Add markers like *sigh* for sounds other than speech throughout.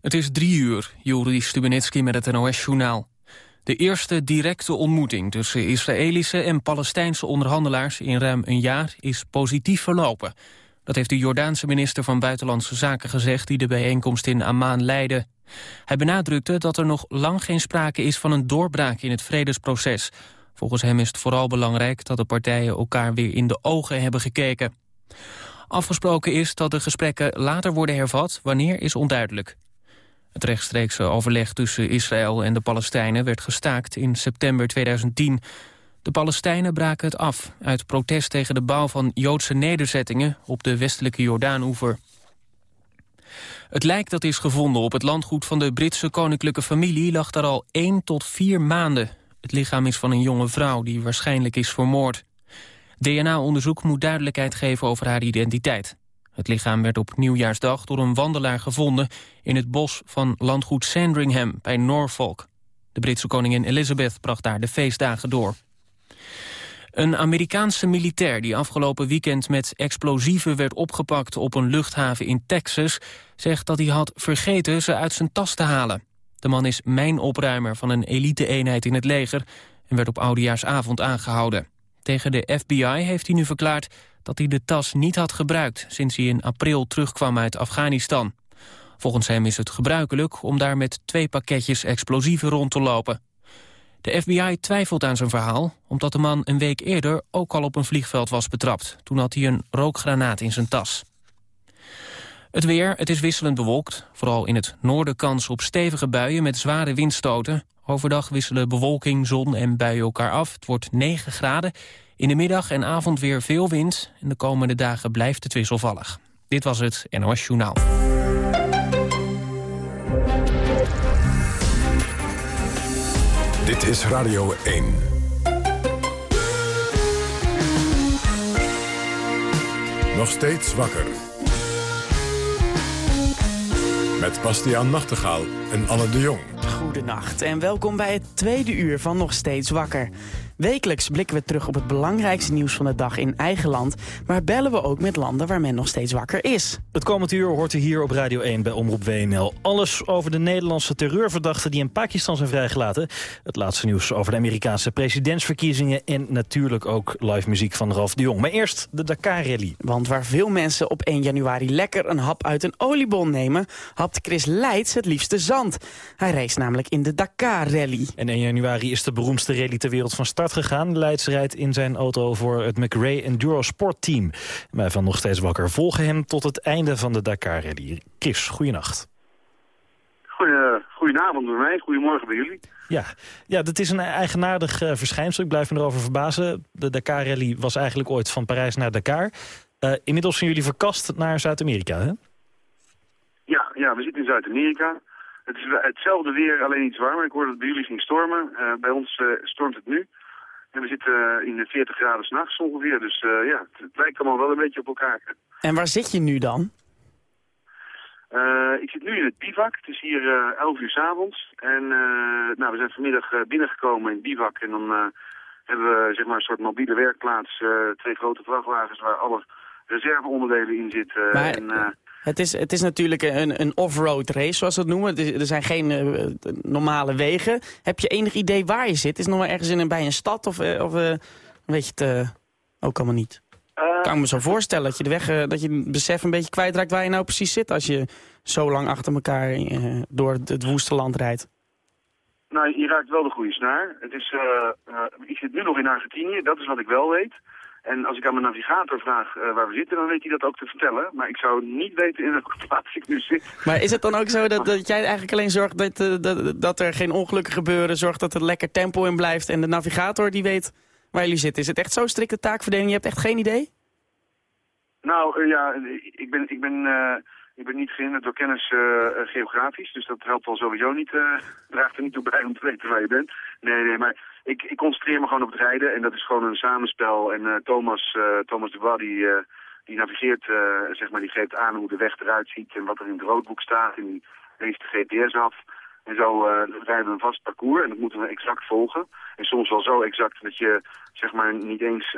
Het is drie uur, Juri Stubenitski met het NOS-journaal. De eerste directe ontmoeting tussen Israëlische en Palestijnse onderhandelaars in ruim een jaar is positief verlopen. Dat heeft de Jordaanse minister van Buitenlandse Zaken gezegd die de bijeenkomst in Amman leidde. Hij benadrukte dat er nog lang geen sprake is van een doorbraak in het vredesproces. Volgens hem is het vooral belangrijk dat de partijen elkaar weer in de ogen hebben gekeken. Afgesproken is dat de gesprekken later worden hervat, wanneer is onduidelijk. Het rechtstreekse overleg tussen Israël en de Palestijnen werd gestaakt in september 2010. De Palestijnen braken het af uit protest tegen de bouw van Joodse nederzettingen op de westelijke Jordaanoever. Het lijk dat is gevonden op het landgoed van de Britse koninklijke familie lag daar al 1 tot 4 maanden. Het lichaam is van een jonge vrouw die waarschijnlijk is vermoord. DNA-onderzoek moet duidelijkheid geven over haar identiteit. Het lichaam werd op nieuwjaarsdag door een wandelaar gevonden... in het bos van landgoed Sandringham bij Norfolk. De Britse koningin Elizabeth bracht daar de feestdagen door. Een Amerikaanse militair die afgelopen weekend met explosieven werd opgepakt op een luchthaven in Texas, zegt dat hij had vergeten ze uit zijn tas te halen. De man is mijnopruimer van een elite-eenheid in het leger en werd op oudejaarsavond aangehouden. Tegen de FBI heeft hij nu verklaard dat hij de tas niet had gebruikt... sinds hij in april terugkwam uit Afghanistan. Volgens hem is het gebruikelijk om daar met twee pakketjes explosieven rond te lopen. De FBI twijfelt aan zijn verhaal, omdat de man een week eerder ook al op een vliegveld was betrapt. Toen had hij een rookgranaat in zijn tas. Het weer, het is wisselend bewolkt. Vooral in het noorden kans op stevige buien met zware windstoten. Overdag wisselen bewolking, zon en buien elkaar af. Het wordt 9 graden. In de middag en avond weer veel wind. En de komende dagen blijft het wisselvallig. Dit was het NOS Journaal. Dit is Radio 1. Nog steeds wakker. Met Bastiaan Nachtegaal en Anne de Jong. Goedenacht en welkom bij het tweede uur van Nog Steeds Wakker. Wekelijks blikken we terug op het belangrijkste nieuws van de dag in eigen land... maar bellen we ook met landen waar men nog steeds wakker is. Het komend uur hoort u hier op Radio 1 bij Omroep WNL. Alles over de Nederlandse terreurverdachten die in Pakistan zijn vrijgelaten. Het laatste nieuws over de Amerikaanse presidentsverkiezingen... en natuurlijk ook live muziek van Ralf de Jong. Maar eerst de Dakar-rally. Want waar veel mensen op 1 januari lekker een hap uit een oliebol nemen... hapt Chris Leids het liefste zand. Hij race namelijk in de Dakar-rally. En 1 januari is de beroemdste rally ter wereld van start gegaan. Leids rijdt in zijn auto voor het McRae Enduro Sport Team. Wij van Nog Steeds Wakker volgen hem tot het einde van de Dakar Rally. Chris, goeienacht. Goeie, goedenavond bij mij, goedemorgen bij jullie. Ja, ja dat is een eigenaardig uh, verschijnsel. Ik blijf me erover verbazen. De Dakar Rally was eigenlijk ooit van Parijs naar Dakar. Uh, inmiddels zijn jullie verkast naar Zuid-Amerika, hè? Ja, ja, we zitten in Zuid-Amerika. Het is hetzelfde weer, alleen iets warmer. Ik hoorde dat bij jullie ging stormen. Uh, bij ons stormt het nu. En we zitten in de 40 graden s'nachts ongeveer. Dus uh, ja, het, lijkt allemaal wel een beetje op elkaar. En waar zit je nu dan? Uh, ik zit nu in het bivak. Het is hier uh, 11 uur s avonds. En nou, we zijn vanmiddag binnengekomen in het bivak. En dan hebben we zeg maar, een soort mobiele werkplaats. twee grote vrachtwagens waar alle reserveonderdelen in zitten. Maar... En, het is, het is natuurlijk een, een off-road race, zoals ze het noemen. Er zijn geen uh, normale wegen. Heb je enig idee waar je zit? Is het nog wel ergens in, bij een stad of, uh, of uh, weet je het ook allemaal niet? kan ik me zo voorstellen dat je de weg, dat je het besef een beetje kwijtraakt waar je nou precies zit... als je zo lang achter elkaar door het woeste land rijdt. Nou, je raakt wel de goede snaar. Het is, ik zit nu nog in Argentinië, dat is wat ik wel weet. En als ik aan mijn navigator vraag uh, waar we zitten, dan weet hij dat ook te vertellen. Maar ik zou niet weten in welke *laughs* plaats ik nu zit. Maar is het dan ook zo dat, dat jij eigenlijk alleen zorgt dat, uh, dat, dat, er geen ongelukken gebeuren, zorgt dat er lekker tempo in blijft en de navigator die weet waar jullie zitten? Is het echt zo strikte taakverdeling? Je hebt echt geen idee? Nou, uh, ja, ik ben, ik ben, ik ben niet gehinderd door kennis geografisch, dus dat helpt wel sowieso niet, draagt er niet toe bij om te weten waar je bent. Nee, nee, maar ik, ik, concentreer me gewoon op het rijden en dat is gewoon een samenspel. En uh, Thomas, uh, Thomas de die, uh, die navigeert, zeg maar, die geeft aan hoe de weg eruit ziet en wat er in het roodboek staat. En die leest de GPS af. En zo rijden we een vast parcours en dat moeten we exact volgen. En soms wel zo exact dat je, zeg maar, niet eens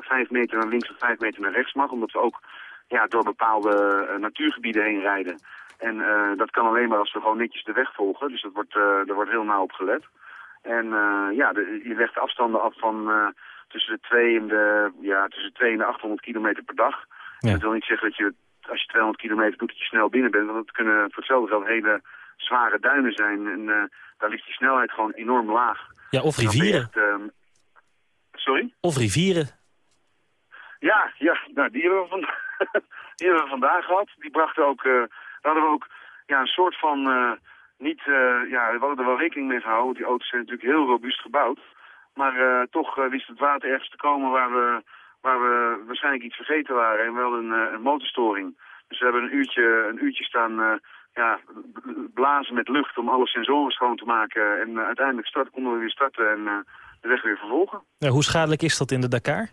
vijf meter naar links of vijf meter naar rechts mag. Omdat we ook ja, door bepaalde natuurgebieden heen rijden. En dat kan alleen maar als we gewoon netjes de weg volgen. Dus dat wordt, er wordt heel nauw op gelet. En ja, de, je legt afstanden af van tussen de 2 en de, ja, tussen 2 en de 800 kilometer per dag. Dat wil niet zeggen dat je als je 200 kilometer doet dat je snel binnen bent. Want het kunnen voor hetzelfde geld hele zware duinen zijn. En uh, daar ligt die snelheid gewoon enorm laag. Ja, of rivieren. Echt, uh, sorry? Of rivieren. Ja, ja nou, die, hebben we van, *laughs* die hebben we vandaag gehad. Die brachten ook, uh, hadden we ook ja, een soort van, niet, ja, we hadden er wel rekening mee gehouden. Die auto's zijn natuurlijk heel robuust gebouwd. Maar toch wist het water ergens te komen waar we waar we waarschijnlijk iets vergeten waren en wel een, eh, een motorstoring. Dus we hebben een uurtje, een uurtje staan ja, blazen met lucht om alle sensoren schoon te maken. En uh, uiteindelijk start, konden we weer starten en uh, de weg weer vervolgen. Ja, hoe schadelijk is dat in de Dakar?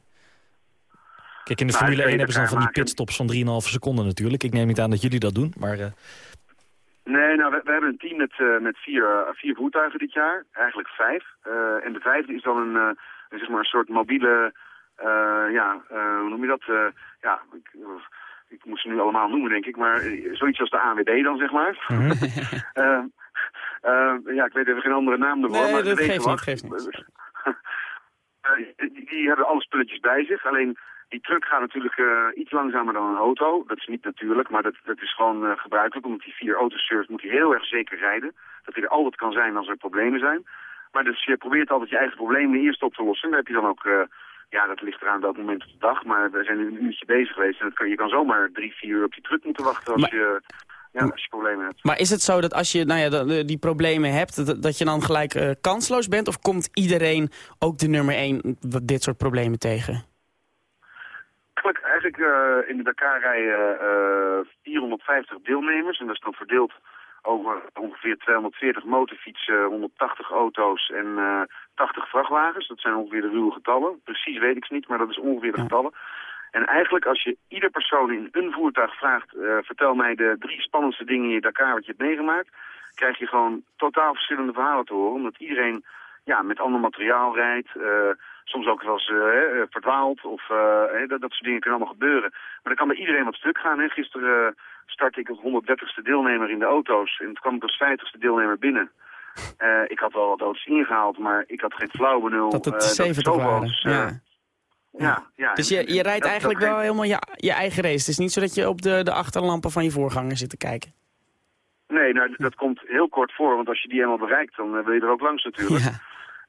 Kijk, in de nou, Formule 1 hebben ze dan van die pitstops van 3,5 seconden natuurlijk. Ik neem niet aan dat jullie dat doen, maar... Nee, nou, we, we, hebben een team met, met vier, vier voertuigen dit jaar. Eigenlijk vijf. en de vijfde is dan een, zeg maar een soort mobiele ja, hoe noem je dat? Ja, ik, ik moet ze nu allemaal noemen, denk ik. Maar zoiets als de AWD dan, zeg maar. -hmm. *laughs* ja, ik weet even geen andere naam ervoor. Nee, maar dat geeft niet, geeft niet. *laughs* die, die, hebben alle spulletjes bij zich. Alleen die truck gaat natuurlijk uh, iets langzamer dan een auto. Dat is niet natuurlijk, maar dat, dat is gewoon uh, gebruikelijk. Omdat die vier auto's surft, moet hij heel erg zeker rijden. Dat hij er altijd kan zijn als er problemen zijn. Maar dus je probeert altijd je eigen problemen eerst op te lossen. En daar heb je dan ook uh, ja, dat ligt eraan welk moment op de dag. Maar we zijn nu een uurtje bezig geweest. En dat kan, je kan zomaar drie, vier uur op die truck moeten wachten als, je, ja, als je problemen hebt. Maar is het zo dat als je nou ja, die problemen hebt, dat, dat je dan gelijk kansloos bent? Of komt iedereen, ook de nummer één, dit soort problemen tegen? Eigenlijk, uh, in de Dakar rijden uh, eh, 450 deelnemers. En dat is dan verdeeld over ongeveer 240 motorfietsen, 180 auto's en uh, 80 vrachtwagens. Dat zijn ongeveer de ruwe getallen. Precies weet ik ze niet, maar dat is ongeveer de getallen. En eigenlijk als je ieder persoon in een voertuig vraagt... Uh, vertel mij de drie spannendste dingen in je Dakar wat je hebt meegemaakt... krijg je gewoon totaal verschillende verhalen te horen. Omdat iedereen ja, met ander materiaal rijdt. Uh, soms ook wel eens uh, verdwaald. Of, dat, dat soort dingen kunnen allemaal gebeuren. Maar dan kan bij iedereen wat stuk gaan. Hè. Gisteren startte ik als 130ste deelnemer in de auto's. En toen kwam ik als 50ste deelnemer binnen. Ik had wel wat auto's ingehaald, maar ik had geen flauw benul. Dat het uh, 70 dat waren, ja. Ja, ja. Dus je, je rijdt eigenlijk wel helemaal je, je eigen race. Het is niet zo dat je op de, de achterlampen van je voorganger zit te kijken. Nee, nou, dat komt heel kort voor, want als je die helemaal bereikt, dan wil je er ook langs natuurlijk. Ja.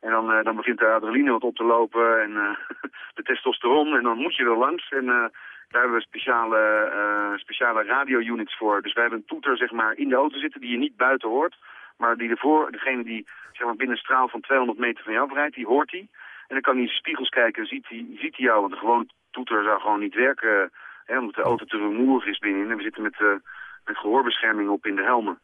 En dan, uh, dan begint de adrenaline wat op te lopen en uh, *laughs* de testosteron en dan moet je er langs. En daar hebben we speciale, speciale radio-units voor. Dus wij hebben een toeter zeg maar, in de auto zitten die je niet buiten hoort. Maar die ervoor, degene die zeg maar, binnen een straal van 200 meter van jou afrijdt, die hoort hij. En dan kan hij in spiegels kijken en ziet hij, ziet hij jou. Want een gewoon toeter zou gewoon niet werken. Hè, omdat de auto te rumoerig is binnenin. En we zitten met, met gehoorbescherming op in de helmen.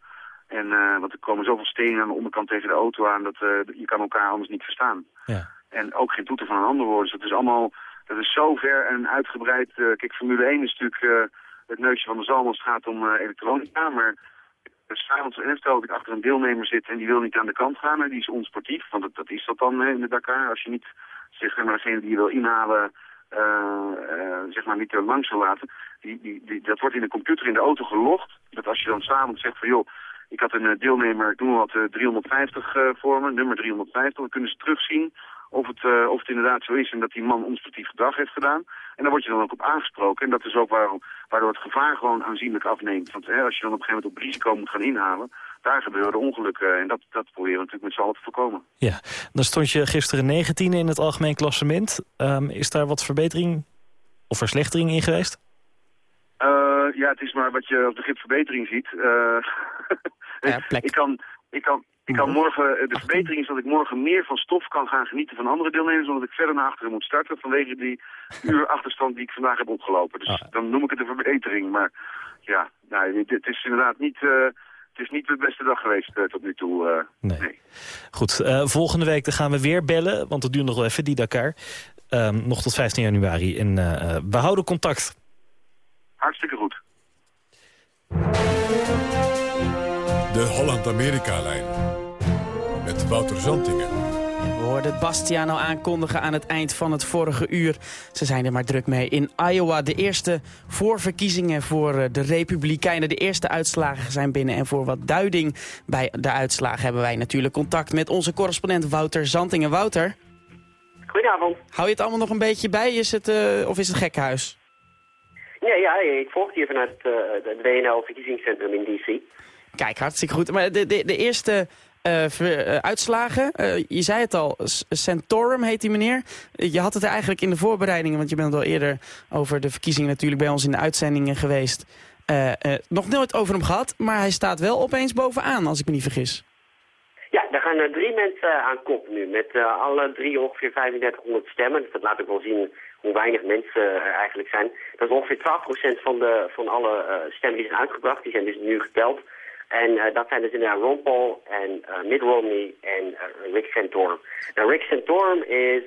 En, uh, want er komen zoveel stenen aan de onderkant tegen de auto aan dat uh, je kan elkaar anders niet verstaan. Ja. En ook geen toeter van een ander horen. Dus dat is allemaal dat is zo ver en uitgebreid. Uh, kijk, Formule 1 is natuurlijk het neusje van de zalm als het gaat om elektronica. Maar s'avonds en stel dat ik achter een deelnemer zit en die wil niet aan de kant gaan. En die is onsportief, want dat, dat is dat dan in de Dakar. Als je niet, zeg maar, degene die je wil inhalen, zeg maar, niet er langs wil laten. Die, die, die, dat wordt in de computer in de auto gelogd. Dat als je dan s'avonds zegt van, joh, ik had een deelnemer, toen wat 350 voor me, nummer 350. Dan kunnen ze terugzien of het, of het inderdaad zo is en dat die man onsportief gedrag heeft gedaan. En daar word je dan ook op aangesproken. En dat is ook waarom, waardoor het gevaar gewoon aanzienlijk afneemt. Want hè, als je dan op een gegeven moment op risico moet gaan inhalen, daar gebeuren ongelukken. En dat, dat proberen we natuurlijk met z'n allen te voorkomen. Ja, dan stond je gisteren 19 in het algemeen klassement. Um, is daar wat verbetering of verslechtering in geweest? Uh, ja, het is maar wat je op de grip verbetering ziet. Uh, *laughs* ja, ik, kan, ik, kan, ik kan mhm. morgen, eh, de verbetering is dat ik morgen meer van stof kan gaan genieten van andere deelnemers, omdat ik verder naar achteren moet starten vanwege die uur *laughs* achterstand die ik vandaag heb opgelopen. Dus ah. dan noem ik het een verbetering. Maar ja, nou, het, is inderdaad niet, uh, het is niet de beste dag geweest uh, tot nu toe. Uh, nee. nee. Goed, volgende week dan gaan we weer bellen, want het duurt nog wel even, die Dakar. Um, nog tot 15 januari. En we houden contact. Hartstikke goed. De Holland-Amerika-lijn. Met Wouter Zantingen. We hoorden Bastiano aankondigen aan het eind van het vorige uur. Ze zijn er maar druk mee. In Iowa de eerste voorverkiezingen voor eh, de Republikeinen. De eerste uitslagen zijn binnen. En voor wat duiding bij de uitslagen hebben wij natuurlijk contact met onze correspondent Wouter Zantingen. Wouter? Goedenavond. Hou je het allemaal nog een beetje bij? Is het, uh, of is het gekkenhuis? Nee, ja, ik volg hier vanuit uh, het WNL-verkiezingscentrum in D.C. Kijk, hartstikke goed. Maar de, de, de eerste uh, uitslagen. Uh, je zei het al, Santorum heet die meneer. Je had het er eigenlijk in de voorbereidingen, want je bent al eerder over de verkiezingen natuurlijk bij ons in de uitzendingen geweest. nog nooit over hem gehad, maar hij staat wel opeens bovenaan, als ik me niet vergis. Ja, daar gaan er drie mensen aan kop nu, met alle drie ongeveer 3500 stemmen. Dat laat ook wel zien hoe weinig mensen er eigenlijk zijn. Dat is ongeveer 12% van, de, van alle stemmen die zijn uitgebracht. Die zijn dus nu geteld. En uh, dat zijn dus inderdaad Ron Paul en uh, Mitt Romney en uh, Rick Santorum. Nou, Rick Santorum is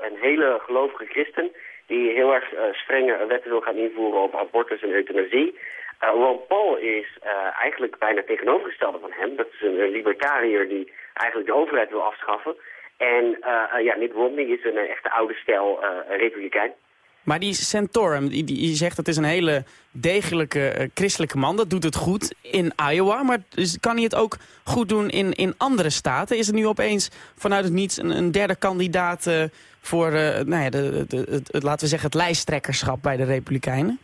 een hele gelovige christen die heel erg strenge wetten wil gaan invoeren op abortus en euthanasie. Ron Paul is eigenlijk bijna tegenovergestelde van hem. Dat is een, een, libertariër die eigenlijk de overheid wil afschaffen. En ja, Mitt Romney is een echte oude stijl republikein. Maar die Santorum, die, die, zegt dat is een hele degelijke uh, christelijke man. Dat doet het goed in Iowa. Maar dus kan hij het ook goed doen in, in andere staten? Is er nu opeens vanuit het niets een, een derde kandidaat uh, voor uh, nou ja, de, de, het, het, laten we zeggen, het lijsttrekkerschap bij de Republikeinen?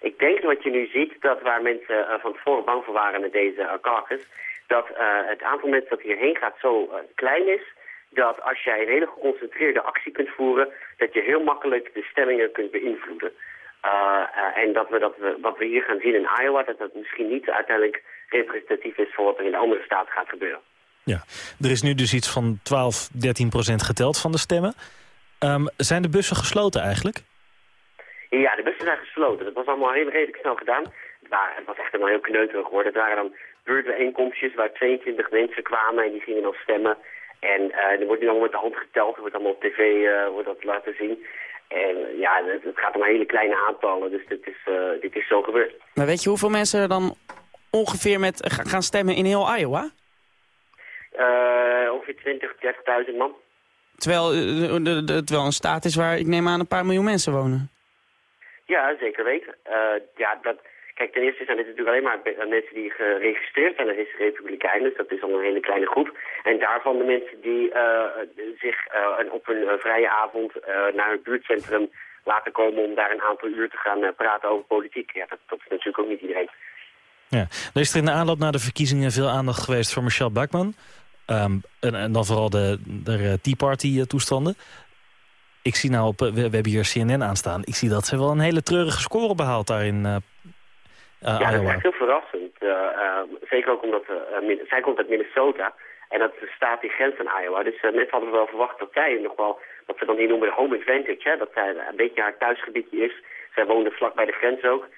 Ik denk wat je nu ziet, dat waar mensen van tevoren bang voor waren met deze caucus... dat het aantal mensen dat hierheen gaat zo klein is dat als jij een hele geconcentreerde actie kunt voeren, dat je heel makkelijk de stemmingen kunt beïnvloeden. Uh, uh, en dat we, dat we wat we hier gaan zien in Iowa, dat dat misschien niet uiteindelijk representatief is voor wat er in de andere staten gaat gebeuren. Ja, er is nu dus iets van 12, 13 procent geteld van de stemmen. Um, zijn de bussen gesloten eigenlijk? Ja, de bussen zijn gesloten. Dat was allemaal heel redelijk snel gedaan. Waren, het was echt helemaal heel kneuterig geworden. Het waren dan buurtbijeenkomstjes waar 22 mensen kwamen en die gingen dan stemmen. En uh, er wordt nu allemaal met de hand geteld, er wordt allemaal op tv uh, wordt dat laten zien. En ja, het, het, gaat om hele kleine aantallen, dus dit is, uh, dit is zo gebeurd. Maar weet je hoeveel mensen er dan ongeveer met gaan stemmen in heel Iowa? ongeveer 20, 30.000 man. Terwijl, de, terwijl een staat is waar ik neem aan een paar miljoen mensen wonen. Ja, zeker weten. ja, dat, Kijk, ten eerste zijn dit natuurlijk alleen maar mensen die geregistreerd zijn als republikein. Dus dat is al een hele kleine groep. En daarvan de mensen die uh, zich uh, op een vrije avond naar het buurtcentrum laten komen om daar een aantal uur te gaan praten over politiek. Ja, dat, is natuurlijk ook niet iedereen. Ja. Er is er in de aanloop naar de verkiezingen veel aandacht geweest voor Michelle Bachman. Um, en, dan vooral de, Tea Party toestanden. Ik zie nou op, we, hebben hier CNN aanstaan. Ik zie dat ze wel een hele treurige score behaalt daar in uh, ja, dat is echt heel verrassend. Uh, uh, zeker ook omdat zij komt uit Minnesota. En dat is de staat die grenst aan Iowa. Dus mensen hadden wel verwacht dat zij nog wel, wat ze dan hier noemen de home advantage, hè, dat zij een beetje haar thuisgebiedje is. Zij woonde vlak bij de grens ook.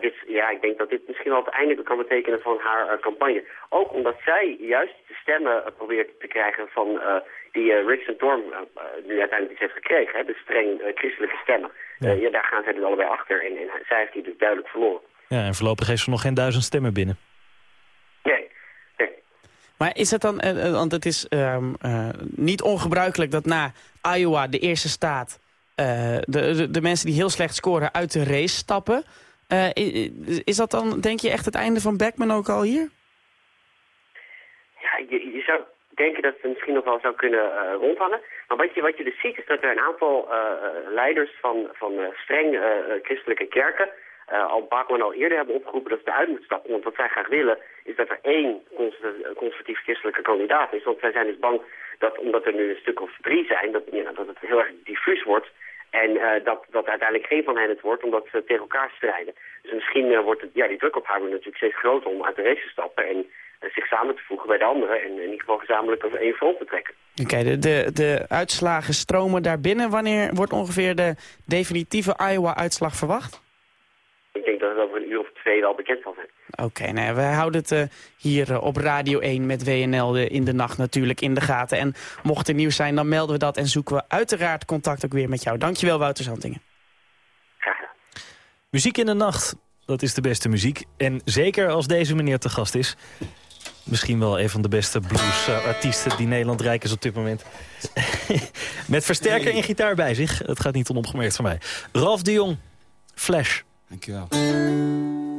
dus ja, ik denk dat dit misschien wel het einde kan betekenen van haar campagne. Ook omdat zij juist de stemmen probeert te krijgen van die Rick Santorum nu uiteindelijk iets heeft gekregen. Hè, de streng christelijke stemmen. Ja. ja. daar gaan zij dus allebei achter. En, en zij heeft die dus duidelijk verloren. Ja, en voorlopig heeft ze nog geen duizend stemmen binnen. Nee, nee. Maar is het dan, uh, want het is um, uh, niet ongebruikelijk dat na Iowa, de eerste staat, uh, de, de, de, mensen die heel slecht scoren uit de race stappen. is dat dan, denk je, echt het einde van Beckman ook al hier? Ja, je, je zou denken dat het misschien nog wel zou kunnen rondhangen. Maar wat je, wat je dus ziet is dat er een aantal leiders van, van streng christelijke kerken uh, al Bachman al eerder hebben opgeroepen dat ze eruit moeten stappen. Want wat zij graag willen is dat er één conservatief-christelijke kandidaat is. Want zij zijn dus bang dat, omdat er nu een stuk of drie zijn, dat, ja, dat het heel erg diffuus wordt. En uh, dat, dat uiteindelijk geen van hen het wordt, omdat ze tegen elkaar strijden. Dus misschien wordt het, ja, die druk op haar natuurlijk steeds groter om uit de race te stappen. En zich samen te voegen bij de anderen. En in ieder geval gezamenlijk over één front te trekken. Oké, de, de, de uitslagen stromen daar binnen. Wanneer wordt ongeveer de definitieve Iowa-uitslag verwacht? Ik denk dat het over een uur of twee wel bekend zal zijn. Oké, okay, nou wij houden het uh, hier uh, op Radio 1 met WNL de, in de nacht natuurlijk in de gaten. En mocht er nieuws zijn, dan melden we dat en zoeken we uiteraard contact ook weer met jou. Dankjewel Wouter Zantingen. Graag gedaan. Muziek in de nacht, dat is de beste muziek. En zeker als deze meneer te gast is. Misschien wel een van de beste bluesartiesten die Nederland rijk is op dit moment. *laughs* Met versterker en gitaar bij zich. Het gaat niet onopgemerkt van mij. Ralf de Jong, Flash. Dankjewel.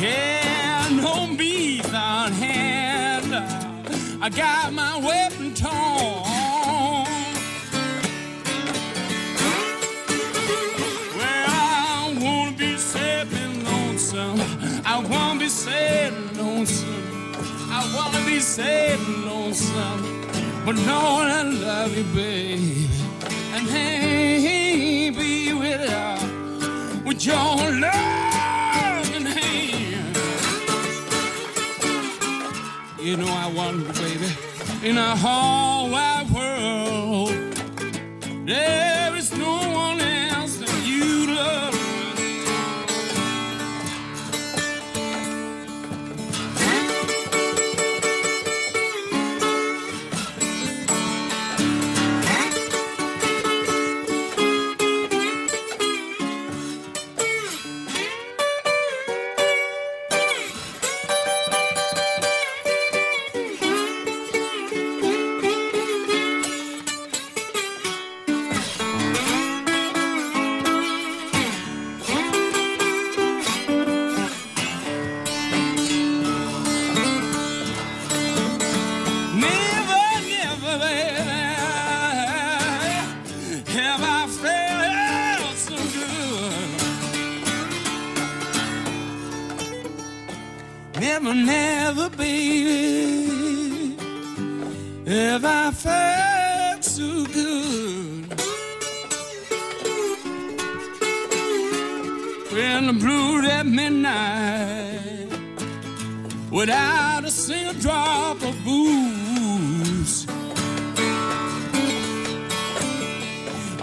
Yeah, no beef on hand. I got my weapon torn. Well, I wanna be sad and lonesome. I wanna be sad and lonesome. I wanna be sad and lonesome. But Lord, I love you, baby. And hey, be with you with your loving You know I want you, baby, in a whole wide world. There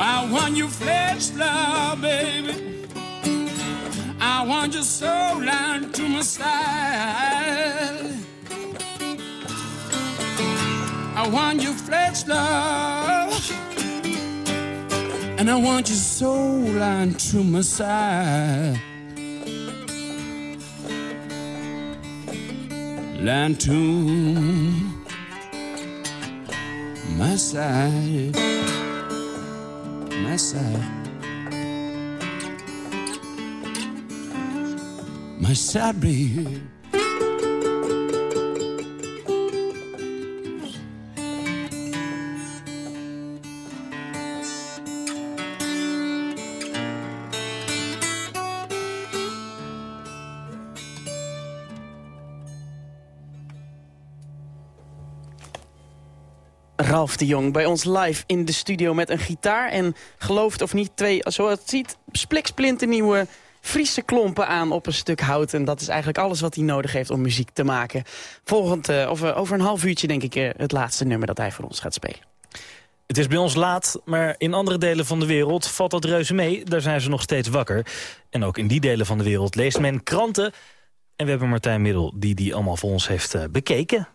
I want your flesh, love, baby. I want your soul down to my side. I want your flesh, love. And I want your soul down to my side. Land to my side, my side, my side, baby. De Jong bij ons live in de studio met een gitaar. En gelooft of niet, twee, zoals het ziet, spliksplinternieuwe Friese klompen aan op een stuk hout. En dat is eigenlijk alles wat hij nodig heeft om muziek te maken. Volgend, uh, of, uh, over een half uurtje denk ik uh, het laatste nummer dat hij voor ons gaat spelen. Het is bij ons laat, maar in andere delen van de wereld valt dat reuze mee. Daar zijn ze nog steeds wakker. En ook in die delen van de wereld leest men kranten. En we hebben Martijn Middel die die allemaal voor ons heeft bekeken.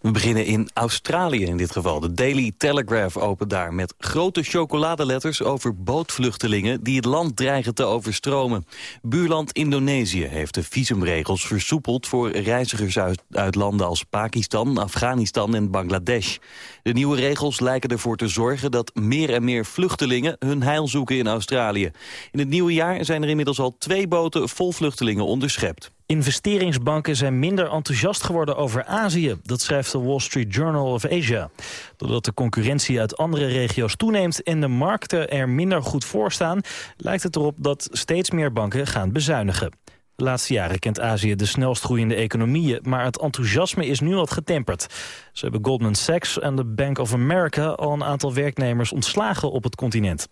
We beginnen in Australië in dit geval. De Daily Telegraph opent daar met grote chocoladeletters over bootvluchtelingen die het land dreigen te overstromen. Buurland Indonesië heeft de visumregels versoepeld voor reizigers uit, uit landen als Pakistan, Afghanistan en Bangladesh. De nieuwe regels lijken ervoor te zorgen dat meer en meer vluchtelingen hun heil zoeken in Australië. In het nieuwe jaar zijn er inmiddels al twee boten vol vluchtelingen onderschept. Investeringsbanken zijn minder enthousiast geworden over Azië. Dat schrijft de Wall Street Journal of Asia. Doordat de concurrentie uit andere regio's toeneemt... en de markten er minder goed voor staan... lijkt het erop dat steeds meer banken gaan bezuinigen. De laatste jaren kent Azië de snelst groeiende economieën... maar het enthousiasme is nu wat getemperd. Ze hebben Goldman Sachs en de Bank of America... al een aantal werknemers ontslagen op het continent.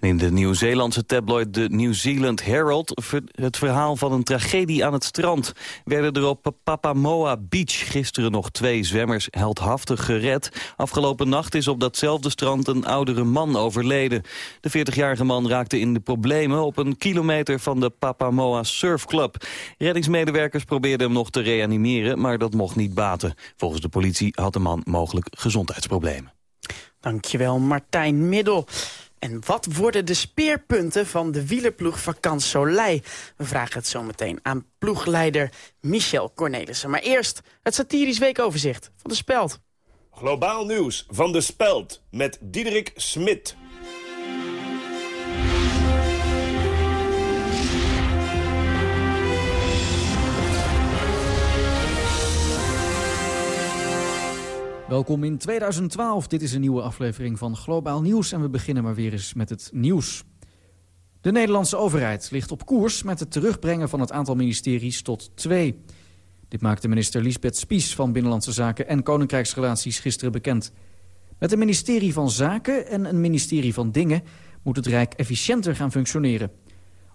In de Nieuw-Zeelandse tabloid The New Zealand Herald... het verhaal van een tragedie aan het strand... werden er op Papamoa Beach gisteren nog twee zwemmers heldhaftig gered. Afgelopen nacht is op datzelfde strand een oudere man overleden. De 40-jarige man raakte in de problemen op een kilometer van de Papamoa Surf Club. Reddingsmedewerkers probeerden hem nog te reanimeren, maar dat mocht niet baten. Volgens de politie had de man mogelijk gezondheidsproblemen. Dankjewel Martijn Middel. En wat worden de speerpunten van de wielerploeg Vakant Soleil? We vragen het zo meteen aan ploegleider Michel Cornelissen. Maar eerst het satirisch weekoverzicht van de Speld. Globaal nieuws van de Speld met Diederik Smit. Welkom in 2012. Dit is een nieuwe aflevering van Globaal Nieuws en we beginnen maar weer eens met het nieuws. De Nederlandse overheid ligt op koers met het terugbrengen van het aantal ministeries tot twee. Dit maakte minister Lisbeth Spies van Binnenlandse Zaken en Koninkrijksrelaties gisteren bekend. Met een ministerie van Zaken en een ministerie van Dingen moet het Rijk efficiënter gaan functioneren.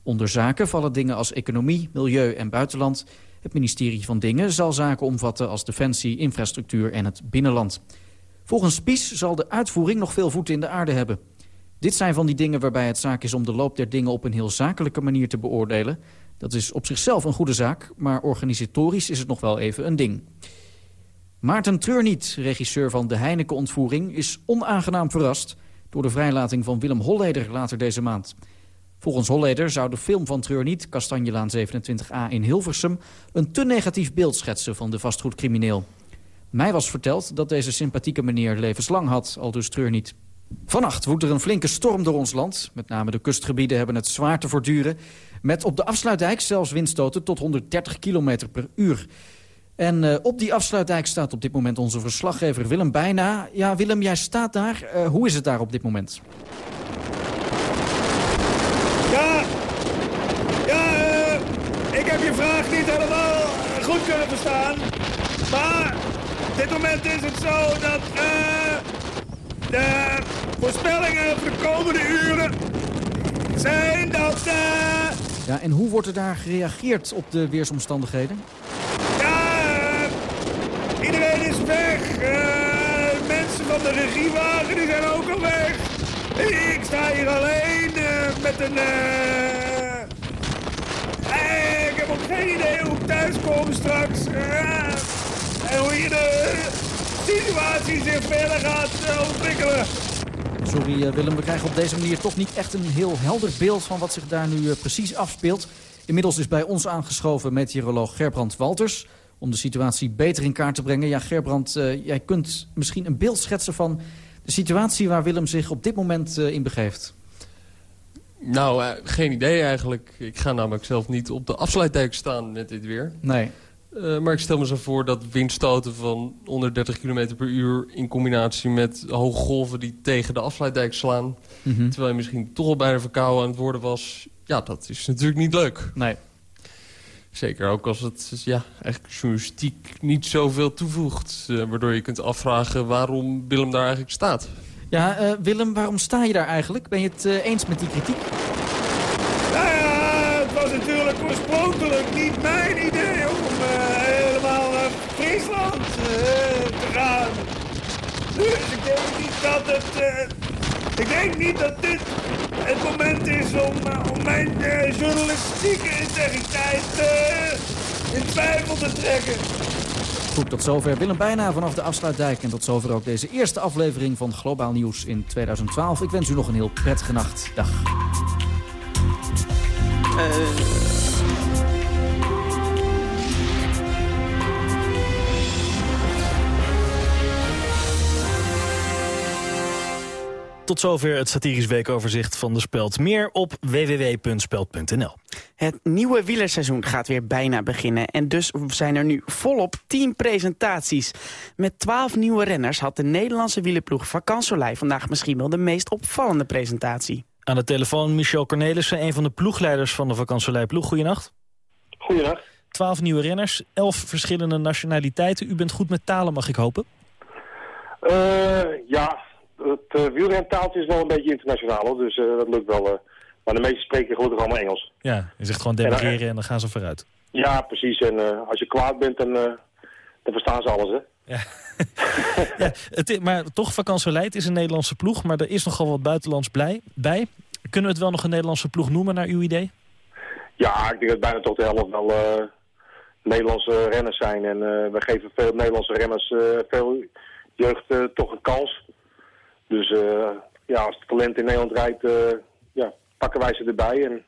Onder zaken vallen dingen als economie, milieu en buitenland het ministerie van Dingen zal zaken omvatten als defensie, infrastructuur en het binnenland. Volgens Spies zal de uitvoering nog veel voeten in de aarde hebben. Dit zijn van die dingen waarbij het zaak is om de loop der dingen op een heel zakelijke manier te beoordelen. Dat is op zichzelf een goede zaak, maar organisatorisch is het nog wel even een ding. Maarten Treurniet, regisseur van de Heineken-ontvoering, is onaangenaam verrast door de vrijlating van Willem Holleder later deze maand. Volgens Holleder zou de film van Treurniet, Kastanjelaan 27a in Hilversum... een te negatief beeld schetsen van de vastgoedcrimineel. Mij was verteld dat deze sympathieke meneer levenslang had, al dus Treurniet. Vannacht woedt er een flinke storm door ons land. Met name de kustgebieden hebben het zwaar te voortduren. Met op de afsluitdijk zelfs windstoten tot 130 km per uur. En uh, op die afsluitdijk staat op dit moment onze verslaggever Willem Bijna. Ja, Willem, jij staat daar. Uh, hoe is het daar op dit moment? heb je vraag niet helemaal goed kunnen verstaan. Maar op dit moment is het zo dat uh, de voorspellingen voor de komende uren zijn dat... Uh, ja, en hoe wordt er daar gereageerd op de weersomstandigheden? Ja, uh, iedereen is weg. mensen van de regiewagen die zijn ook al weg. Ik sta hier alleen met een heb ook geen idee hoe ik thuis kom straks. en hoe je de situatie zich verder gaat eh, ontwikkelen. Sorry eh, Willem, we krijgen op deze manier toch niet echt een heel helder beeld van wat zich daar nu eh, precies afspeelt. Inmiddels is bij ons aangeschoven meteoroloog Gerbrand Walters om de situatie beter in kaart te brengen. Ja, Gerbrand, jij kunt misschien een beeld schetsen van de situatie waar Willem zich op dit moment in begeeft. Nou, uh, geen idee eigenlijk. Ik ga namelijk zelf niet op de afsluitdijk staan met dit weer. Nee. Uh, maar ik stel me zo voor dat windstoten van 130 km per uur... in combinatie met hoge golven die tegen de afsluitdijk slaan... Mm -hmm. terwijl je misschien toch al bijna verkouden aan het worden was... ja, dat is natuurlijk niet leuk. Nee. Zeker ook als het ja, eigenlijk journalistiek niet zoveel toevoegt. eh, waardoor je kunt afvragen waarom Willem daar eigenlijk staat. Ja, eh, Willem, waarom sta je daar eigenlijk? Ben je het eh, eens met die kritiek? Nou ja, het was natuurlijk oorspronkelijk niet mijn idee om eh, helemaal naar Friesland te gaan. Dus ik denk niet dat het... ik denk niet dat dit het moment is om, om mijn journalistieke integriteit in twijfel te trekken. Tot zover Willem Bijna vanaf de Afsluitdijk. En tot zover ook deze eerste aflevering van Globaal Nieuws in 2012. Ik wens u nog een heel prettige nacht. Dag. Tot zover het satirisch weekoverzicht van de Speld. Meer op www.speld.nl. Het nieuwe wielerseizoen gaat weer bijna beginnen. En dus zijn er nu volop 10 presentaties. Met 12 nieuwe renners had de Nederlandse wielerploeg Vacansoleil vandaag misschien wel de meest opvallende presentatie. Aan de telefoon Michel Cornelissen, een van de ploegleiders van de Vakansolei ploeg. Goedenacht. Goedenacht. Twaalf nieuwe renners, elf verschillende nationaliteiten. U bent goed met talen, mag ik hopen? Eh, ja, het uh, wielrentaaltje is wel een beetje internationaal, hoor, dus eh, dat lukt wel. eh. maar de meeste spreken gelukkig allemaal Engels. Ja, je zegt gewoon delegeren en dan gaan ze vooruit. Ja, precies. En eh, als je kwaad bent, dan, eh, dan verstaan ze alles, hè? Ja, *laughs* het is, maar toch, Vakansolei het is een Nederlandse ploeg, maar er is nogal wat buitenlands blij, bij. Kunnen we het wel nog een Nederlandse ploeg noemen, naar uw idee? Ja, ik denk dat bijna tot de helft wel eh, Nederlandse renners zijn. En eh, we geven veel Nederlandse renners, eh, veel jeugd eh, toch een kans. Dus eh, ja, als het talent in Nederland rijdt, eh, ja, pakken wij ze erbij. En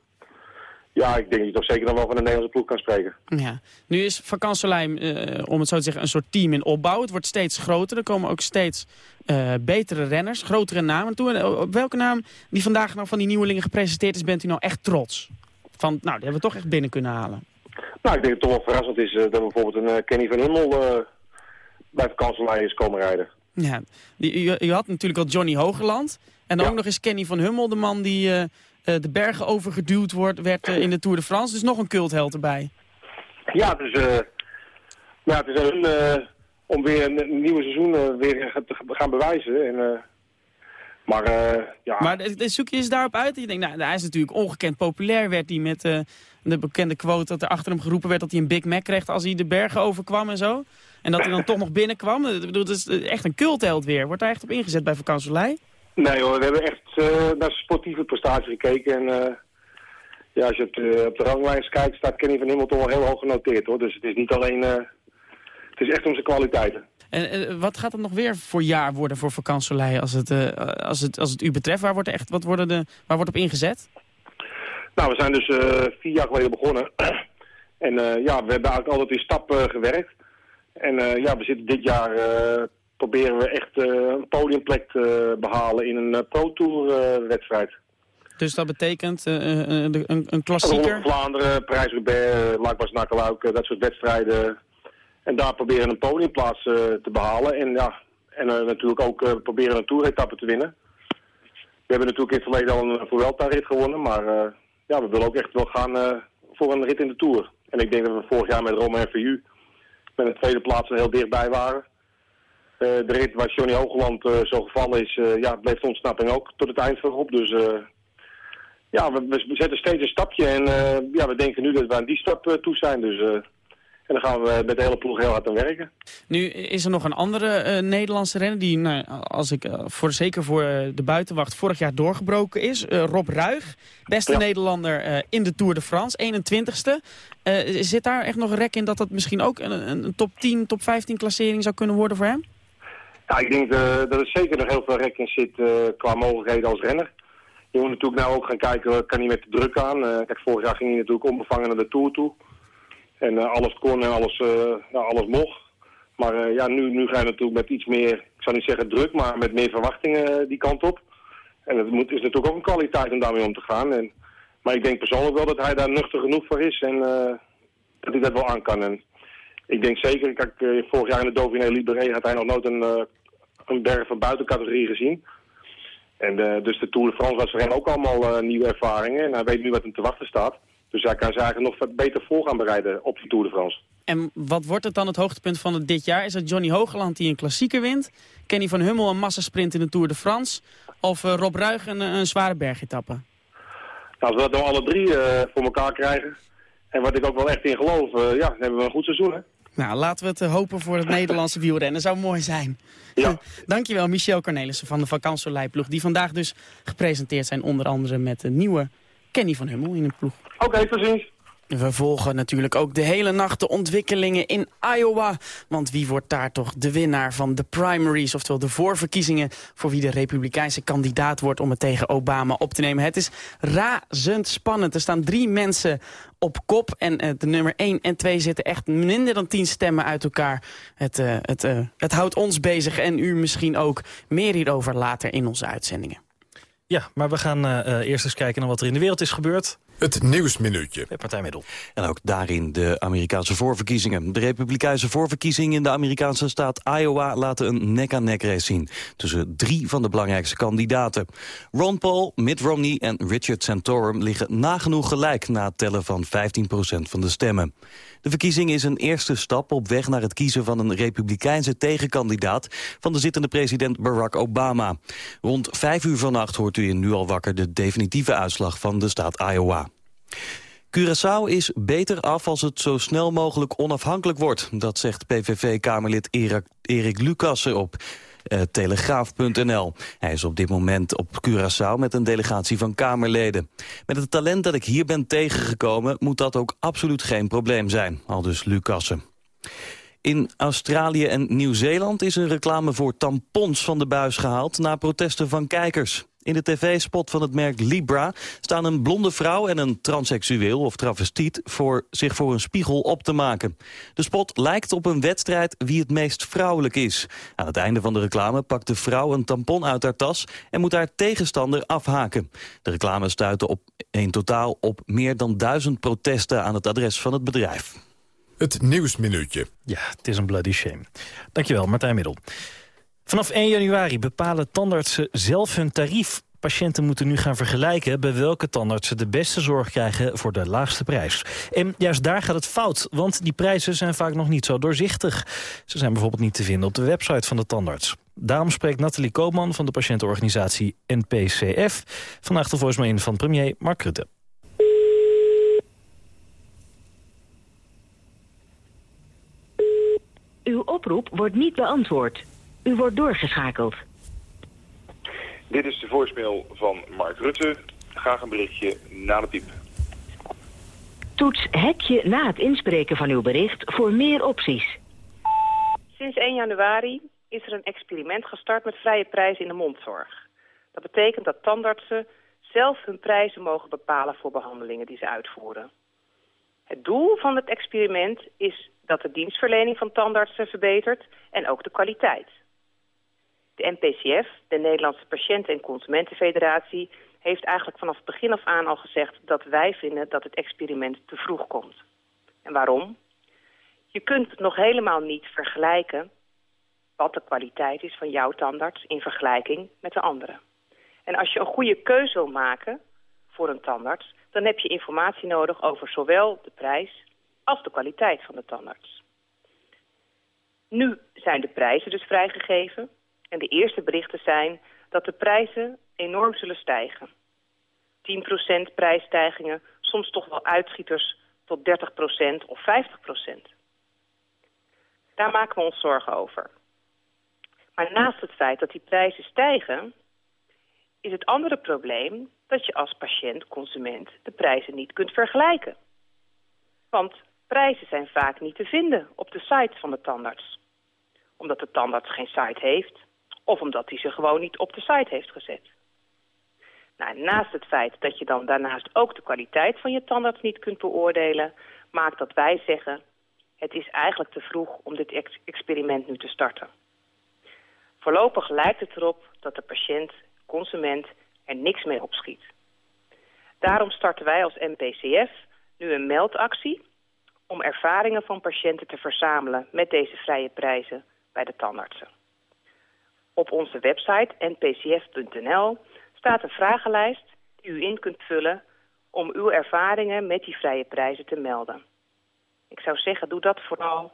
ja, ik denk dat je toch zeker dan wel van een Nederlandse ploeg kan spreken. Ja. Nu is Vakansoleil, eh om het zo te zeggen, een soort team in opbouw. Het wordt steeds groter. Er komen ook steeds eh, betere renners, grotere namen toe. Op welke naam die vandaag nog van die nieuwelingen gepresenteerd is, bent u nou echt trots? Van, nou, die hebben we toch echt binnen kunnen halen. Nou, ik denk dat het toch wel verrassend is eh, dat bijvoorbeeld een Kenny van Hummel eh, bij vakantielei is komen rijden. Ja, u, u had natuurlijk al Johnny Hogeland. En dan ook nog eens Kenny van Hummel, de man die eh, eh, de bergen overgeduwd wordt, werd eh, in de Tour de France. Dus nog een cultheld erbij. Ja, dus ja, het is aan hun om weer een, een nieuwe seizoen weer te gaan bewijzen. En, maar ja, Maar zoek je eens daarop uit? Je denkt, nou, hij is natuurlijk ongekend populair. Werd hij met de bekende quote dat er achter hem geroepen werd dat hij een Big Mac kreeg als hij de bergen overkwam en zo. En dat hij dan toch nog binnenkwam. Ik bedoel, het is echt een cultheld weer. Wordt daar echt op ingezet bij vakantielei? nee hoor, we hebben echt eh, naar sportieve prestatie gekeken. En eh, ja, als je op de, op de ranglijst kijkt, staat Kenny van Hummel toch wel heel hoog genoteerd hoor. Dus het is niet alleen, eh, het is echt om zijn kwaliteiten. En eh, wat gaat het nog weer voor jaar worden voor vakantielei als het, eh, als het, als het u betreft? Waar wordt, er echt, wat worden de, waar wordt op ingezet? Nou, we zijn dus eh, vier jaar geleden begonnen. *clears throat* en eh, ja, we hebben eigenlijk altijd in stap eh, gewerkt. En eh, ja, we zitten dit jaar, eh, proberen we echt eh, een podiumplek te behalen in een Pro Tour wedstrijd. Dus dat betekent een, een klassieker? van Vlaanderen, Parijs-Roubaix, Luik Nakkeluik, dat soort wedstrijden. En daar proberen een podiumplaats te behalen. En ja, en natuurlijk ook proberen een toeretappe te winnen. We hebben natuurlijk in het verleden al een Vuelta-rit gewonnen, maar ja, we willen ook echt wel gaan voor een rit in de Tour. En ik denk dat we vorig jaar met Romain VU met een tweede plaats heel dichtbij waren. Eh, de rit waar Johnny Hoogland eh, zo gevallen is, eh, ja, bleef de ontsnapping ook tot het eind voorop. Dus eh, ja, we, we zetten steeds een stapje en ja, we denken nu dat we aan die stap toe zijn. Dus, en dan gaan we met de hele ploeg heel hard aan werken. Nu is er nog een andere eh, Nederlandse renner die, nou, als ik eh, voor, zeker voor eh, de buitenwacht vorig jaar doorgebroken is. Rob Ruig, beste Ja. Nederlander in de Tour de France, 21ste. Eh, zit daar echt nog een rek in dat dat misschien ook een, een, top 10, top 15 klassering zou kunnen worden voor hem? Ja, ik denk dat er zeker nog heel veel rek in zit qua mogelijkheden als renner. Je moet natuurlijk nou ook gaan kijken, kan hij met de druk aan? Kijk, vorig jaar ging hij natuurlijk onbevangen naar de Tour toe. En eh, alles kon en alles, eh, nou, alles mocht. Maar eh, ja, nu, nu ga je natuurlijk met iets meer, ik zou niet zeggen druk, maar met meer verwachtingen die kant op. En het moet, is natuurlijk ook een kwaliteit om daarmee om te gaan. En, maar ik denk persoonlijk wel dat hij daar nuchter genoeg voor is en dat hij dat wel aan kan. En ik denk zeker, kijk, vorig jaar in de Dauphiné Libéré had hij nog nooit een, een berg van buitencategorie gezien. En dus de Tour de France was voor hem ook allemaal nieuwe ervaringen. En hij weet nu wat hem te wachten staat. Dus hij kan ze eigenlijk nog beter voor gaan bereiden op die Tour de France. En wat wordt het dan het hoogtepunt van het dit jaar? Is het Johnny Hogeland die een klassieker wint? Kenny van Hummel een massasprint in de Tour de France? Of uh, Rob Ruig een, een zware bergetappe? Nou, als we dat dan alle drie uh, voor elkaar krijgen... en wat ik ook wel echt in geloof, uh, ja, dan hebben we een goed seizoen, hè? Nou, laten we het hopen voor het *laughs* Nederlandse wielrennen. zou mooi zijn. Ja. *laughs* Dankjewel, Michel Cornelissen van de Vakantieleiploeg. Die vandaag dus gepresenteerd zijn onder andere met de nieuwe Kenny van Hummel in de ploeg. Oké, okay, ziens. We volgen natuurlijk ook de hele nacht de ontwikkelingen in Iowa. Want wie wordt daar toch de winnaar van de primaries... oftewel de voorverkiezingen voor wie de republikeinse kandidaat wordt... om het tegen Obama op te nemen. Het is razendspannend. Er staan drie mensen op kop. En uh, de nummer 1 en 2 zitten echt minder dan 10 stemmen uit elkaar. Het, uh, het, uh, het houdt ons bezig en u misschien ook. Meer hierover later in onze uitzendingen. Ja, maar we gaan eerst eens kijken naar wat er in de wereld is gebeurd. Het Nieuwsminuutje. Met Partij Middel. En ook daarin de Amerikaanse voorverkiezingen. De republikeinse voorverkiezingen in de Amerikaanse staat Iowa... laten een nek-aan-nek race zien tussen drie van de belangrijkste kandidaten. Ron Paul, Mitt Romney en Richard Santorum liggen nagenoeg gelijk... na het tellen van 15% van de stemmen. De verkiezing is een eerste stap op weg naar het kiezen van een republikeinse tegenkandidaat van de zittende president Barack Obama. Rond vijf uur vannacht hoort u in Nu al wakker de definitieve uitslag van de staat Iowa. Curaçao is beter af als het zo snel mogelijk onafhankelijk wordt. Dat zegt PVV-kamerlid Erik Lucassen op uh, Telegraaf.nl. Hij is op dit moment op Curaçao met een delegatie van Kamerleden. Met het talent dat ik hier ben tegengekomen... moet dat ook absoluut geen probleem zijn, al dus Lucassen. In Australië en Nieuw-Zeeland is een reclame voor tampons van de buis gehaald... na protesten van kijkers. In de tv-spot van het merk Libra staan een blonde vrouw en een transseksueel of travestiet voor zich voor een spiegel op te maken. De spot lijkt op een wedstrijd wie het meest vrouwelijk is. Aan het einde van de reclame pakt de vrouw een tampon uit haar tas en moet haar tegenstander afhaken. De reclame stuitte op in totaal op meer dan duizend protesten aan het adres van het bedrijf. Het Nieuwsminuutje. Ja, het is een bloody shame. Dankjewel, Martijn Middel. Vanaf 1 januari bepalen tandartsen zelf hun tarief. Patiënten moeten nu gaan vergelijken bij welke tandartsen de beste zorg krijgen voor de laagste prijs. En juist daar gaat het fout, want die prijzen zijn vaak nog niet zo doorzichtig. Ze zijn bijvoorbeeld niet te vinden op de website van de tandarts. Daarom spreekt Nathalie Koopman van de patiëntenorganisatie NPCF... vandaag de voicemail van premier Mark Rutte. Uw oproep wordt niet beantwoord. U wordt doorgeschakeld. Dit is de voicemail van Mark Rutte. Graag een berichtje na de piep. Toets hekje na het inspreken van uw bericht voor meer opties. Sinds 1 januari is er een experiment gestart met vrije prijzen in de mondzorg. Dat betekent dat tandartsen zelf hun prijzen mogen bepalen voor behandelingen die ze uitvoeren. Het doel van het experiment is dat de dienstverlening van tandartsen verbetert en ook de kwaliteit. De NPCF, de Nederlandse Patiënten- en Consumentenfederatie... heeft eigenlijk vanaf het begin af aan al gezegd dat wij vinden dat het experiment te vroeg komt. En waarom? Je kunt nog helemaal niet vergelijken wat de kwaliteit is van jouw tandarts in vergelijking met de andere. En als je een goede keuze wil maken voor een tandarts... dan heb je informatie nodig over zowel de prijs als de kwaliteit van de tandarts. Nu zijn de prijzen dus vrijgegeven en de eerste berichten zijn dat de prijzen enorm zullen stijgen. 10% prijsstijgingen, soms toch wel uitschieters tot 30% of 50%. Daar maken we ons zorgen over. Maar naast het feit dat die prijzen stijgen... is het andere probleem dat je als patiënt, consument... de prijzen niet kunt vergelijken. Want prijzen zijn vaak niet te vinden op de site van de tandarts. Omdat de tandarts geen site heeft of omdat hij ze gewoon niet op de site heeft gezet. Nou, naast het feit dat je dan daarnaast ook de kwaliteit van je tandarts niet kunt beoordelen... maakt dat wij zeggen, het is eigenlijk te vroeg om dit ex experiment nu te starten. Voorlopig lijkt het erop dat de patiënt, consument, er niks mee opschiet. Daarom starten wij als NPCF nu een meldactie om ervaringen van patiënten te verzamelen met deze vrije prijzen bij de tandartsen. Op onze website npcf.nl staat een vragenlijst die u in kunt vullen om uw ervaringen met die vrije prijzen te melden. Ik zou zeggen, doe dat vooral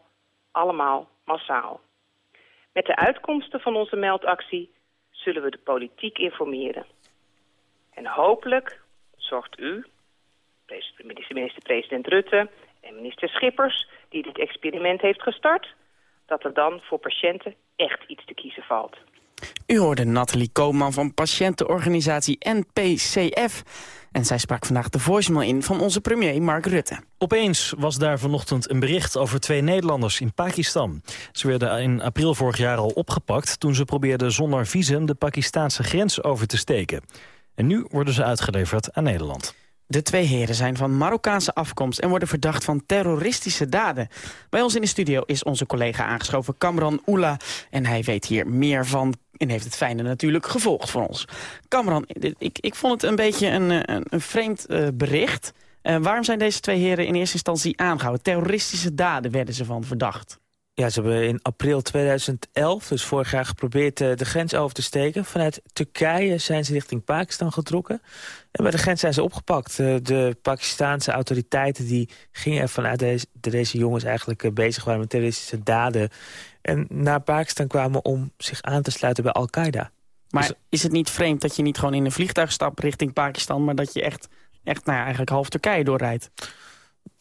allemaal massaal. Met de uitkomsten van onze meldactie zullen we de politiek informeren. En hopelijk zorgt u, minister-president Rutte en minister Schippers... die dit experiment heeft gestart, dat er dan voor patiënten echt iets te kiezen valt. U hoorde Nathalie Koopman van patiëntenorganisatie NPCF. En zij sprak vandaag de voicemail in van onze premier Mark Rutte. Opeens was daar vanochtend een bericht over twee Nederlanders in Pakistan. Ze werden in april vorig jaar al opgepakt... toen ze probeerden zonder visum de Pakistaanse grens over te steken. En nu worden ze uitgeleverd aan Nederland. De twee heren zijn van Marokkaanse afkomst en worden verdacht van terroristische daden. Bij ons in de studio is onze collega aangeschoven Kamran Oela. En hij weet hier meer van en heeft het fijne natuurlijk gevolgd voor ons. Kamran, ik, ik vond het een beetje een, een, een vreemd uh, bericht. Uh, waarom zijn deze twee heren in eerste instantie aangehouden? Terroristische daden werden ze van verdacht. Ja, ze hebben in april 2011, dus vorig jaar, geprobeerd uh, de grens over te steken. Vanuit Turkije zijn ze richting Pakistan getrokken. En bij de grens zijn ze opgepakt. Uh, de Pakistanse autoriteiten die gingen ervan uit dat deze, jongens eigenlijk uh, bezig waren met terroristische daden. En naar Pakistan kwamen om zich aan te sluiten bij Al-Qaeda. Maar dus, is het niet vreemd dat je niet gewoon in een vliegtuig stapt richting Pakistan... maar dat je echt, echt nou ja, eigenlijk half Turkije doorrijdt?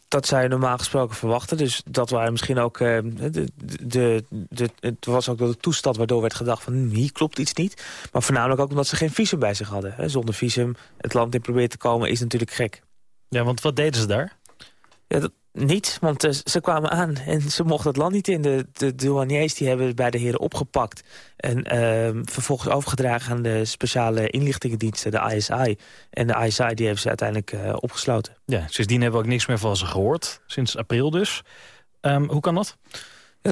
Dat zou je normaal gesproken verwachten. Dus dat waren misschien ook... Uh, de, de, de, het was ook de toestand waardoor werd gedacht van... Hm, hier klopt iets niet. Maar voornamelijk ook omdat ze geen visum bij zich hadden. Hè. Zonder visum het land in proberen te komen is natuurlijk gek. Ja, want wat deden ze daar? Ja, dat, niet, want uh, ze kwamen aan en ze mochten het land niet in. De, de douaniers die hebben bij de heren opgepakt... en uh, vervolgens overgedragen aan de speciale inlichtingendiensten, de ISI. En de ISI die hebben ze uiteindelijk uh, opgesloten. Ja, sindsdien hebben we ook niks meer van ze gehoord. Sinds april dus. Um, hoe kan dat? Ja,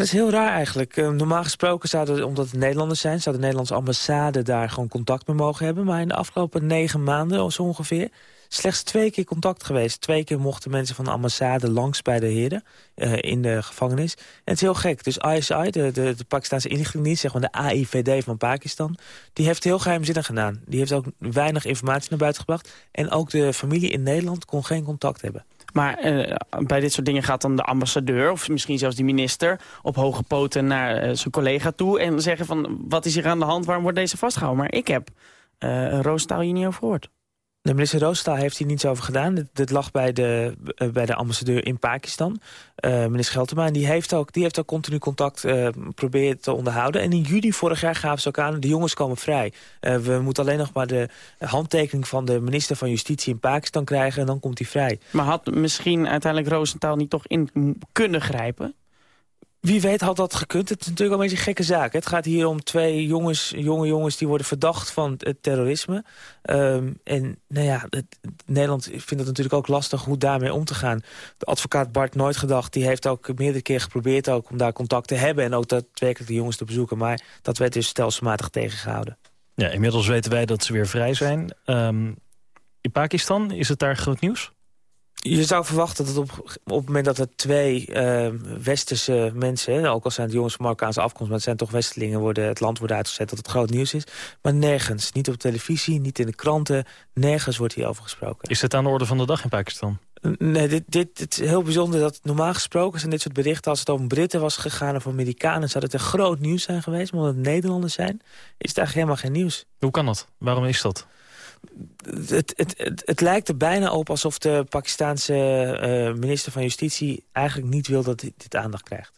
dat is heel raar eigenlijk. Uh, normaal gesproken zouden, omdat het Nederlanders zijn... zou de Nederlandse ambassade daar gewoon contact mee mogen hebben. Maar in de afgelopen negen maanden, zo ongeveer slechts twee keer contact geweest. Twee keer mochten mensen van de ambassade langs bij de heren uh, in de gevangenis. En het is heel gek. Dus ISI, de, de, de Pakistanse inlichtingendienst, zeg maar de AIVD van Pakistan... die heeft heel geheimzinnig gedaan. Die heeft ook weinig informatie naar buiten gebracht. En ook de familie in Nederland kon geen contact hebben. Maar uh, bij dit soort dingen gaat dan de ambassadeur... of misschien zelfs die minister op hoge poten naar uh, zijn collega toe... en zeggen van, wat is hier aan de hand, waarom wordt deze vastgehouden? Maar ik heb uh, Roostaal hier niet over gehoord. De minister Roostaal heeft hier niets over gedaan. Dit, lag bij de, uh, bij de ambassadeur in Pakistan, uh, minister Geltema. En die heeft ook, die heeft ook continu contact uh, proberen te onderhouden. En in juli vorig jaar gaven ze ook aan, de jongens komen vrij. we moeten alleen nog maar de handtekening van de minister van Justitie in Pakistan krijgen... en dan komt hij vrij. Maar had misschien uiteindelijk Roosendaal niet toch in kunnen grijpen? Wie weet had dat gekund. Het is natuurlijk een beetje een gekke zaak. Het gaat hier om twee jongens, jonge jongens die worden verdacht van het terrorisme. Um, en nou ja, het, Nederland vindt het natuurlijk ook lastig hoe daarmee om te gaan. De advocaat Bart Nooit gedacht, die heeft ook meerdere keer geprobeerd ook om daar contact te hebben. En ook daadwerkelijk de jongens te bezoeken. Maar dat werd dus stelselmatig tegengehouden. Ja, inmiddels weten wij dat ze weer vrij zijn. Um, in Pakistan, is het daar groot nieuws? Je zou verwachten dat op, op het moment dat er twee uh, westerse mensen... ook al zijn het jongens van Marokkaanse afkomst... maar het zijn toch westelingen, worden, het land wordt uitgezet... dat het groot nieuws is. Maar nergens, niet op televisie, niet in de kranten... nergens wordt hierover gesproken. Is het aan de orde van de dag in Pakistan? Nee, dit, dit, dit is heel bijzonder dat normaal gesproken zijn dit soort berichten... als het over Britten was gegaan of Amerikanen... zou het een groot nieuws zijn geweest, maar omdat het Nederlanders zijn... is het eigenlijk helemaal geen nieuws. Hoe kan dat? Waarom is dat? Het, het, het, het, lijkt er bijna op alsof de Pakistanse uh, minister van Justitie... eigenlijk niet wil dat dit, dit aandacht krijgt.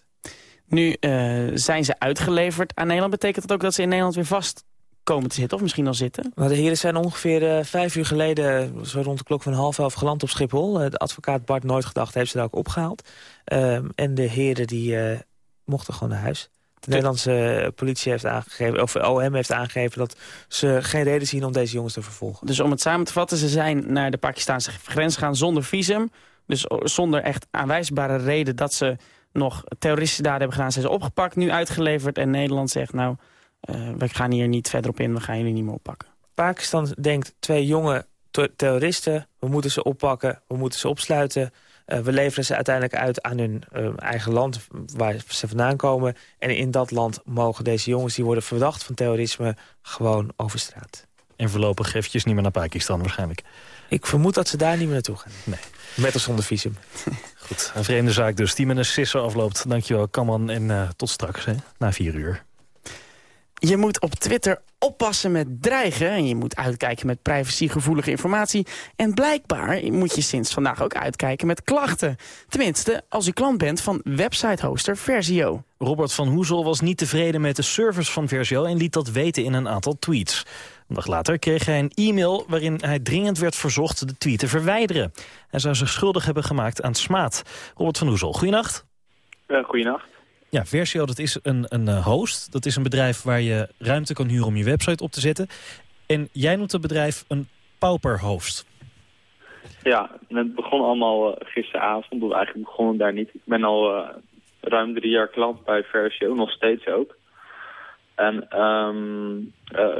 Nu uh, zijn ze uitgeleverd aan Nederland. Betekent dat ook dat ze in Nederland weer vast komen te zitten? Of misschien al zitten? Nou, de heren zijn ongeveer uh, vijf uur geleden... zo rond de klok van half elf geland op Schiphol. de advocaat Bart Nooit gedacht heeft ze daar ook opgehaald. Ehm, en de heren die mochten gewoon naar huis. De Nederlandse politie heeft aangegeven, of OM heeft aangegeven dat ze geen reden zien om deze jongens te vervolgen. Dus om het samen te vatten, ze zijn naar de Pakistanse grens gegaan zonder visum. Dus zonder echt aanwijsbare reden dat ze nog terroristische daden hebben gedaan. Zijn ze opgepakt, nu uitgeleverd en Nederland zegt nou, uh, we gaan hier niet verder op in, we gaan jullie niet meer oppakken. Pakistan denkt twee jonge terroristen, we moeten ze oppakken, we moeten ze opsluiten... Uh, we leveren ze uiteindelijk uit aan hun uh, eigen land waar ze vandaan komen. En in dat land mogen deze jongens die worden verdacht van terrorisme gewoon over straat. En voorlopig eventjes niet meer naar Pakistan waarschijnlijk. Ik vermoed dat ze daar niet meer naartoe gaan. Nee. Met of zonder visum. *laughs* Goed, een vreemde zaak dus, die met een sisser afloopt. Dankjewel, Kamman. En uh, tot straks, hè, na vier uur. Je moet op Twitter oppassen met dreigen. En je moet uitkijken met privacygevoelige informatie. En blijkbaar moet je sinds vandaag ook uitkijken met klachten. Tenminste, als u klant bent van websitehoster Versio. Robert van Hoezel was niet tevreden met de service van Versio... en liet dat weten in een aantal tweets. Een dag later kreeg hij een e-mail waarin hij dringend werd verzocht de tweet te verwijderen. Hij zou zich schuldig hebben gemaakt aan smaad. Robert van Hoezel, goeienacht. Uh, goeienacht. Ja, Versio dat is een, een eh, host. Dat is een bedrijf waar je ruimte kan huren om je website op te zetten. En jij noemt het bedrijf een pauperhost. Ja, het begon allemaal uh, gisteravond. Of eigenlijk begon daar niet. Ik ben al uh, ruim drie jaar klant bij Versio, nog steeds ook. En um,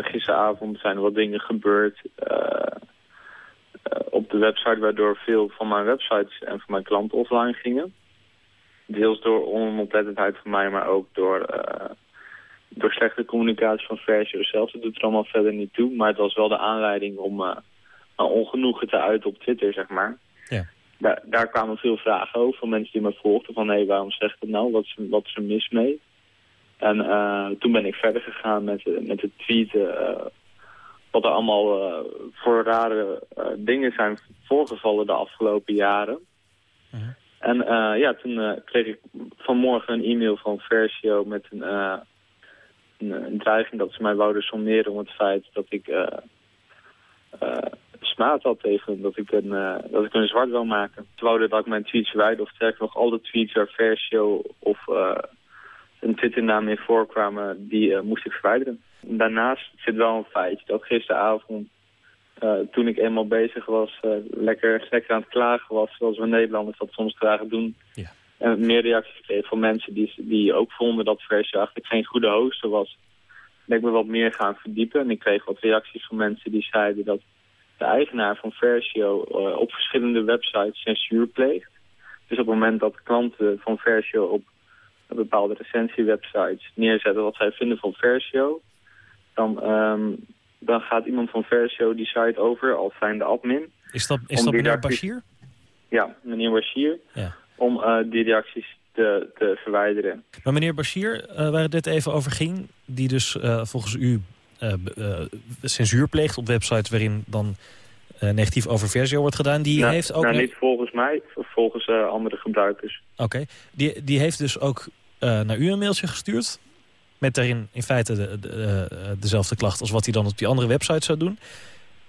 gisteravond zijn er wat dingen gebeurd op de website... waardoor veel van mijn websites en van mijn klanten offline gingen. Deels door onoplettendheid van mij, maar ook door, uh, door slechte communicatie van Versio zelf. Dat doet er allemaal verder niet toe. Maar het was wel de aanleiding om uh, ongenoegen te uiten op Twitter, zeg maar. Ja. Daar, daar kwamen veel vragen over van mensen die me volgden. Van, hé, hey, waarom zegt het nou? Wat is, wat is er mis mee? En uh, toen ben ik verder gegaan met, met het tweeten... wat er allemaal voor rare dingen zijn voorgevallen de afgelopen jaren. -huh. En uh, ja, toen uh, kreeg ik vanmorgen een e-mail van Versio met een, uh, een, een, dreiging dat ze mij wouden sommeren om het feit dat ik smaad had tegen dat ik een, dat ik een zwart wil maken. Ze wouden dat ik mijn tweets verwijderde of sterker nog alle tweets waar Versio of een Twitternaam in voorkwamen, die moest ik verwijderen. Daarnaast zit wel een feitje dat gisteravond toen ik eenmaal bezig was, uh, lekker, lekker aan het klagen was, zoals we Nederlanders dat soms graag doen. Ja. En meer reacties kreeg van mensen die, die ook vonden dat Versio eigenlijk geen goede hoster was. Ben ik me wat meer gaan verdiepen en ik kreeg wat reacties van mensen die zeiden dat de eigenaar van Versio uh, op verschillende websites censuur pleegt. Dus op het moment dat klanten van Versio op bepaalde recensiewebsites neerzetten wat zij vinden van Versio, dan... Um, dan gaat iemand van Versio die site over als zijnde admin. Is dat, is dat meneer Bashir? Ja, meneer Bashir. Ja. Om uh, die reacties te, te verwijderen. Maar meneer Bashir, uh, waar het net even over ging... die dus uh, volgens u censuur pleegt op websites... waarin dan negatief over Versio wordt gedaan... die nou, heeft ook... Nou, niet volgens mij, volgens andere gebruikers. Oké, okay. die, die heeft dus ook naar u een mailtje gestuurd... Met daarin in feite de, de, de, dezelfde klacht als wat hij dan op die andere website zou doen.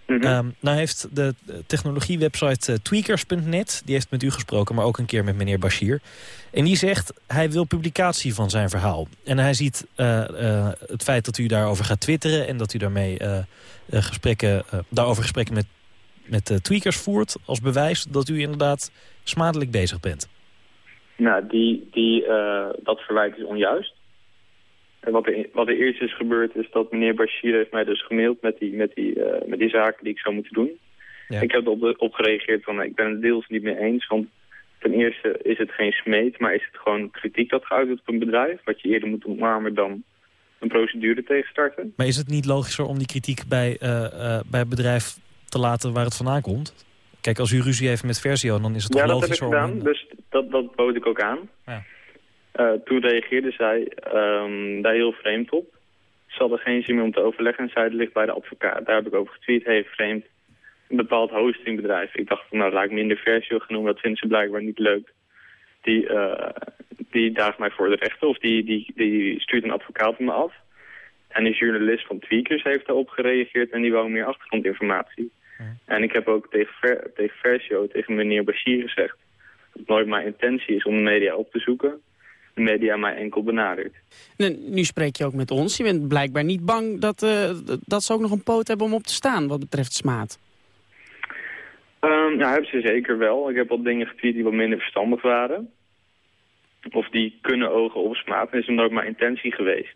Mm -hmm. um, nou heeft de technologiewebsite uh, tweakers.net, die heeft met u gesproken, maar ook een keer met meneer Bashir. En die zegt, hij wil publicatie van zijn verhaal. En hij ziet uh, uh, het feit dat u daarover gaat twitteren en dat u daarmee gesprekken, daarover gesprekken met, met tweakers voert als bewijs dat u inderdaad smadelijk bezig bent. Nou, die, die, dat verwijt is onjuist. En wat er, wat er eerst is gebeurd is dat meneer Bashir heeft mij dus gemaild met die, met die, uh, met die zaken die ik zou moeten doen. Ja. Ik heb erop op gereageerd van ik ben het deels niet mee eens. Want ten eerste is het geen smeet, maar is het gewoon kritiek dat geuit wordt op een bedrijf. Wat je eerder moet omarmen dan een procedure tegenstarten. Maar is het niet logischer om die kritiek bij, uh, uh, bij het bedrijf te laten waar het vandaan komt? Kijk, als u ruzie heeft met Versio, dan is het toch ja, logischer om... Ja, dat heb ik gedaan. Dus dat, dat bood ik ook aan. Ja. Uh, toen reageerde zij um, daar heel vreemd op. Ze hadden geen zin meer om te overleggen en zei het ligt bij de advocaat. Daar heb ik over getweet, hey vreemd, een bepaald hostingbedrijf. Ik dacht van nou laat ik minder versie genoemd, dat vinden ze blijkbaar niet leuk. Die, uh, die daagt mij voor de rechter of die, die, die stuurt een advocaat op me af. En een journalist van Tweakers heeft daarop gereageerd en die wou meer achtergrondinformatie. Ja. En ik heb ook tegen, Ver, tegen Versio, tegen meneer Bashir gezegd... dat het nooit mijn intentie is om de media op te zoeken de media mij enkel benadert. Nu, nu spreek je ook met ons. Je bent blijkbaar niet bang dat, uh, dat ze ook nog een poot hebben om op te staan wat betreft smaad. Um, ja, hebben ze zeker wel. Ik heb wat dingen getweet die wat minder verstandig waren. Of die kunnen ogen op smaad. Dat is nooit mijn intentie geweest.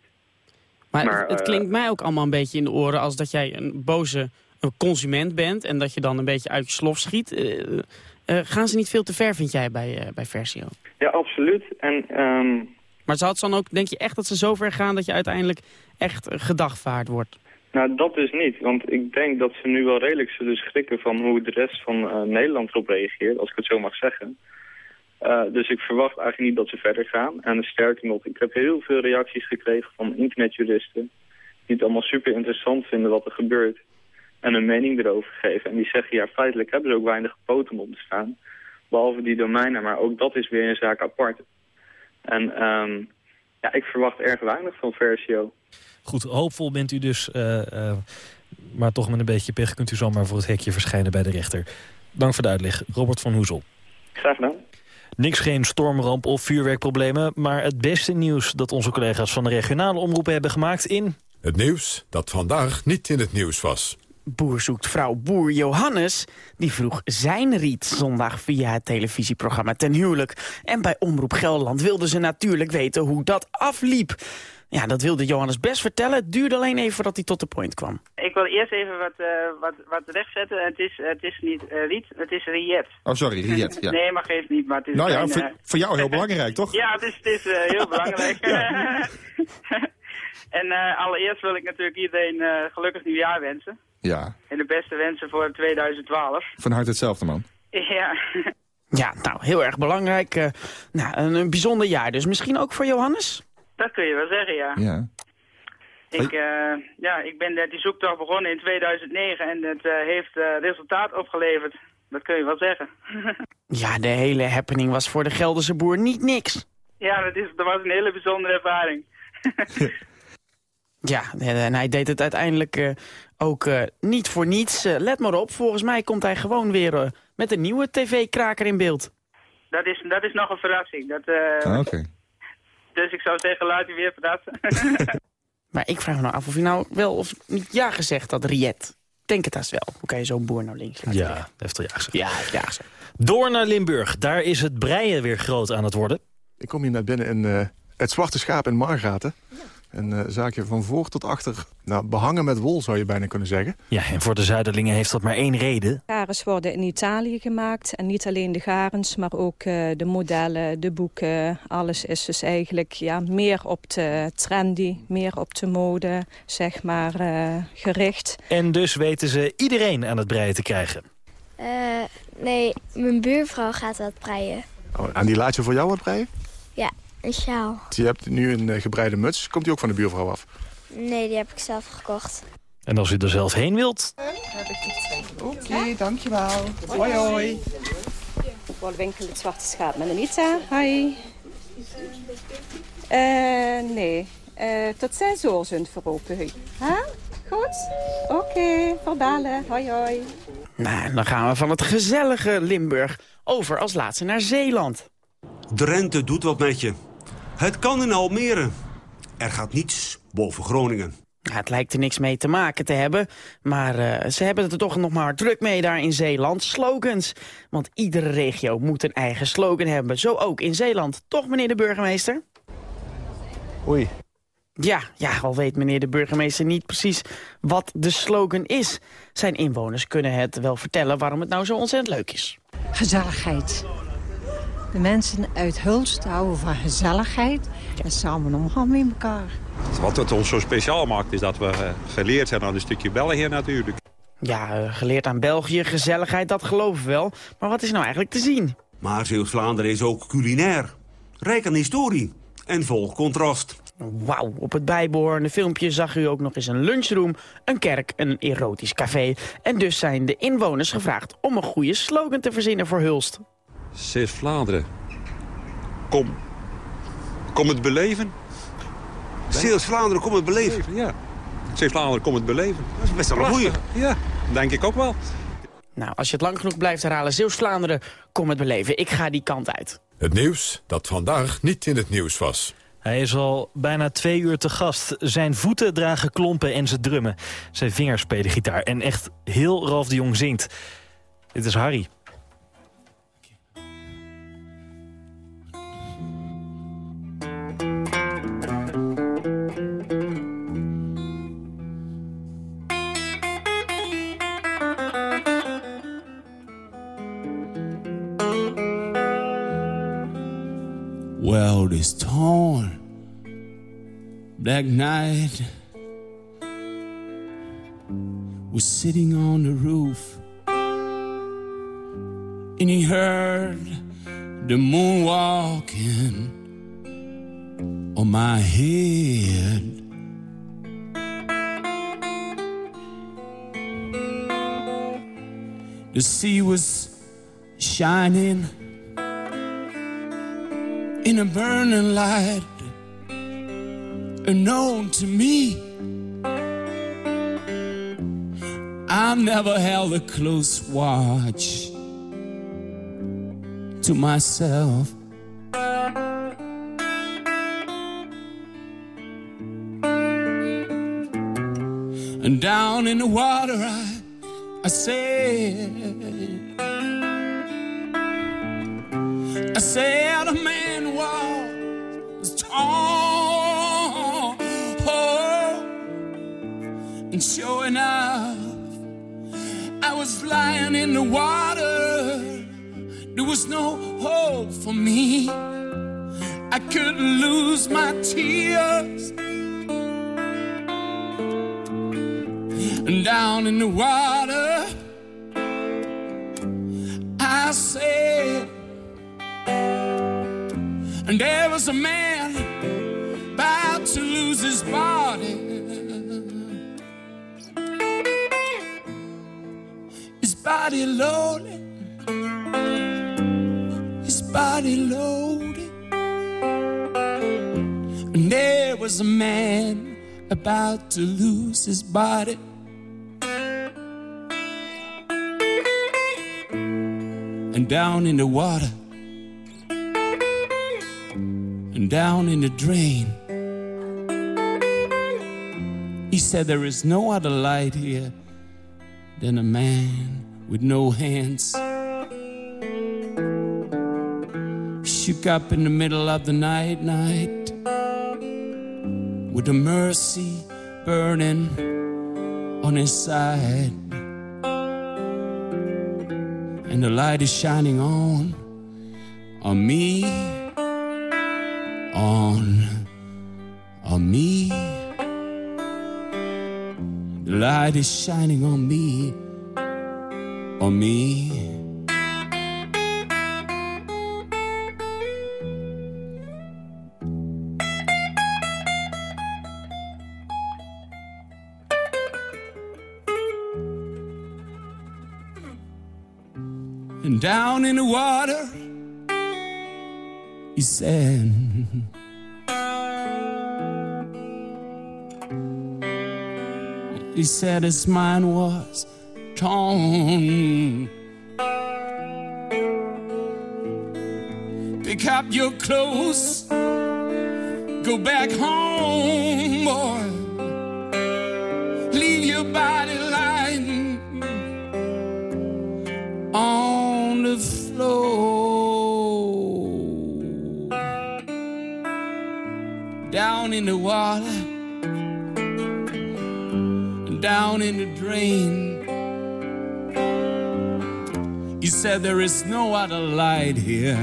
Maar, maar het, het uh, klinkt mij ook allemaal een beetje in de oren als dat jij een boze een consument bent... en dat je dan een beetje uit je slof schiet... Uh, Uh, gaan ze niet veel te ver, vind jij, bij, bij Versio? Ja, absoluut. En, um... Maar zou het dan ook, denk je echt dat ze zo ver gaan... dat je uiteindelijk echt gedagvaard wordt? Nou, dat dus niet. Want ik denk dat ze nu wel redelijk zullen schrikken van hoe de rest van eh, Nederland erop reageert, als ik het zo mag zeggen. Uh, dus ik verwacht eigenlijk niet dat ze verder gaan. En sterker nog, ik heb heel veel reacties gekregen van internetjuristen... die het allemaal super interessant vinden wat er gebeurt... en een mening erover geven. En die zeggen, ja, feitelijk hebben ze ook weinig poten om te staan. Behalve die domeinen, maar ook dat is weer een zaak apart. En um, ja, ik verwacht erg weinig van Versio. Goed, hoopvol bent u dus, uh, uh, maar toch met een beetje pech kunt u zomaar voor het hekje verschijnen bij de rechter. Dank voor de uitleg, Robert van Hoezel. Graag gedaan. Niks geen stormramp of vuurwerkproblemen, maar het beste nieuws dat onze collega's van de regionale omroepen hebben gemaakt in... Het nieuws dat vandaag niet in het nieuws was. Boer zoekt vrouw Boer Johannes. Die vroeg zijn riet zondag via het televisieprogramma ten huwelijk. En bij Omroep Gelderland wilden ze natuurlijk weten hoe dat afliep. Ja, dat wilde Johannes best vertellen. Het duurde alleen even voordat hij tot de point kwam. Ik wil eerst even wat, uh, wat, wat rechtzetten. Het is, het is niet uh, Riet, het is Riet. Oh, sorry, Riet. Ja. nee, maar geeft niet. Maar het is nou ja, een, voor, voor, jou heel belangrijk, toch? ja, het is, het is uh, heel belangrijk. *laughs* *laughs* en allereerst wil ik natuurlijk iedereen gelukkig nieuwjaar wensen. Ja. En de beste wensen voor 2012. Van harte hetzelfde, man. Ja. *laughs* Ja, nou, heel erg belangrijk. nou, een, een bijzonder jaar. Dus misschien ook voor Johannes? Dat kun je wel zeggen, ja. Ja. Ik, uh, ja, ik ben die zoektocht begonnen in 2009 en het uh, heeft uh, resultaat opgeleverd. Dat kun je wel zeggen. *laughs* ja, de hele happening was voor de Gelderse boer niet niks. Ja, dat, is, dat was een hele bijzondere ervaring. *laughs* ja, en hij deed het uiteindelijk ook niet voor niets. let maar op, volgens mij komt hij gewoon weer met een nieuwe tv-kraker in beeld. Dat is, dat is nog een verrassing. Dat, ah. Okay. Dus ik zou zeggen, laat u weer verrassen. *laughs* maar ik vraag me nou af of u nou wel of niet ja gezegd had, Riet. Denk het haast wel. Hoe kan je zo'n boer nou links laten Ja, heeft al ja gezegd. Ja, ja gezegd. Door naar Limburg. Daar is het breien weer groot aan het worden. Ik kom hier net binnen in uh, het Zwarte Schaap in Margaten. Een uh, zaakje van voor tot achter, nou, behangen met wol zou je bijna kunnen zeggen. Ja, en voor de Zuiderlingen heeft dat maar één reden. Garens worden in Italië gemaakt. En niet alleen de garens, maar ook uh, de modellen, de boeken. Alles is dus eigenlijk ja, meer op de trendy, meer op de mode, zeg maar, uh, gericht. En dus weten ze iedereen aan het breien te krijgen. nee, mijn buurvrouw gaat wat breien. Oh, en die laat je voor jou wat breien? Ja. Een sjaal. Je hebt nu een uh, gebreide muts. Komt die ook van de buurvrouw af? Nee, die heb ik zelf gekocht. En als u er zelf heen wilt? Oké, okay, dankjewel. Hoi, hoi. Voor winkel het Zwarte Schaap met Anita. Hi. Uh, nee, uh, tot zes uur zijn voor open. Huh? Goed? Oké, okay, verbalen. Hoi, hoi. Nou, dan gaan we van het gezellige Limburg over als laatste naar Zeeland. Drenthe doet wat met je. Het kan in Almere. Er gaat niets boven Groningen. Ja, het lijkt er niks mee te maken te hebben, maar uh, ze hebben het er toch nog maar druk mee daar in Zeeland. Slogans, want iedere regio moet een eigen slogan hebben. Zo ook in Zeeland, toch meneer de burgemeester? Oei. Ja, ja, al weet meneer de burgemeester niet precies wat de slogan is. Zijn inwoners kunnen het wel vertellen waarom het nou zo ontzettend leuk is. Gezelligheid. De mensen uit Hulst houden van gezelligheid en samen omgaan met elkaar. Wat het ons zo speciaal maakt is dat we geleerd zijn aan een stukje België natuurlijk. Ja, geleerd aan België, gezelligheid, dat geloven we wel. Maar wat is nou eigenlijk te zien? Maar Zeeuws-Vlaanderen is ook culinair. Rijk aan historie en vol contrast. Wauw, op het bijbehorende filmpje zag u ook nog eens een lunchroom, een kerk, een erotisch café. En dus zijn de inwoners gevraagd om een goede slogan te verzinnen voor Hulst. Zeeuws-Vlaanderen. Kom. Kom het beleven. Zeeuws-Vlaanderen, kom het beleven. Ja. Zeeuws-Vlaanderen, kom het beleven. Dat is best wel een goeie. Ja, denk ik ook wel. Nou, als je het lang genoeg blijft herhalen, Zeeuws-Vlaanderen, kom het beleven. Ik ga die kant uit. Het nieuws dat vandaag niet in het nieuws was. Hij is al bijna twee uur te gast. Zijn voeten dragen klompen en ze drummen. Zijn vingers spelen gitaar. En echt heel Ralf de Jong zingt. Dit is Harry. World is torn. Black night, was sitting on the roof. And he heard the moon walking on my head. The sea was shining in a burning light unknown to me. I never held a close watch to myself. And down in the water, I, I said, I said lying in the water. There was no hope for me. I couldn't lose my tears. And down in the water, I said, and there was a man body loaded, his body loaded. And there was a man about to lose his body. And down in the water, and down in the drain. He said, There is no other light here than a man with no hands. Shook up in the middle of the night, night, with the mercy burning on his side. And the light is shining on, on me, on, on me. The light is shining on me, on me. And down in the water, he said, He said his mind was Pick up your clothes, go back home, boy. Leave your body lying on the floor. Down in the water down in the drain. Said, There is no other light here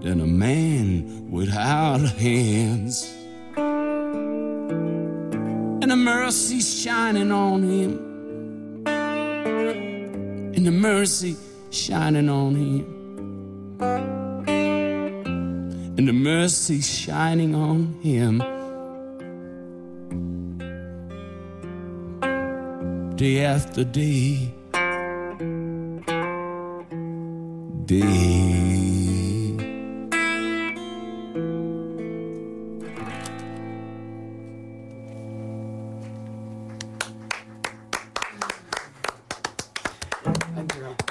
than a man without hands. And the mercy shining on him. And the mercy shining on him. And the mercy shining on him. day after day. Day.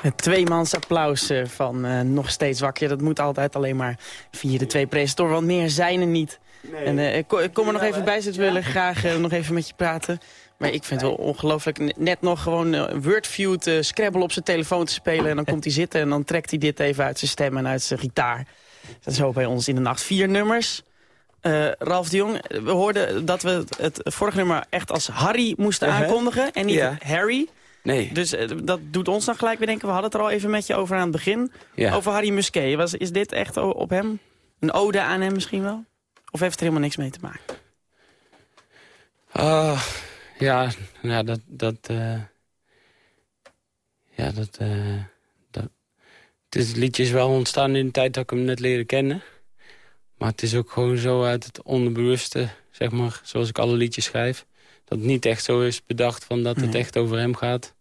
Het tweemans applaus eh, van uh, Nog Steeds Wakker. Dat moet altijd alleen maar via de twee presentatoren, want meer zijn er niet. Nee. En uh, ik, ik, kom er nog even bij zitten, willen graag uh, nog even met je praten. Maar ik vind het wel ongelooflijk. Net nog gewoon uh, Wordfeud uh, Scrabble op zijn telefoon te spelen. En dan komt hij zitten en dan trekt hij dit even uit zijn stem en uit zijn gitaar. Dat is zo bij ons in de nacht. Vier nummers. Uh, Ralf de Jong, we hoorden dat we het vorige nummer echt als Harry moesten -huh. aankondigen. En niet ja. Harry. Nee. Dus dat doet ons dan gelijk weer denken. We hadden het er al even met je over aan het begin. Ja. Over Harry Musquet. Was, is dit echt op hem? Een ode aan hem misschien wel? Of heeft het er helemaal niks mee te maken? Uh, ja, ja, dat, dat, uh, Ja, dat, uh, dat... Het, liedje is wel ontstaan in de tijd dat ik hem net leerde kennen. Maar het is ook gewoon zo uit het onderbewuste, zeg maar, zoals ik alle liedjes schrijf. Dat het niet echt zo is bedacht van dat het echt over hem gaat.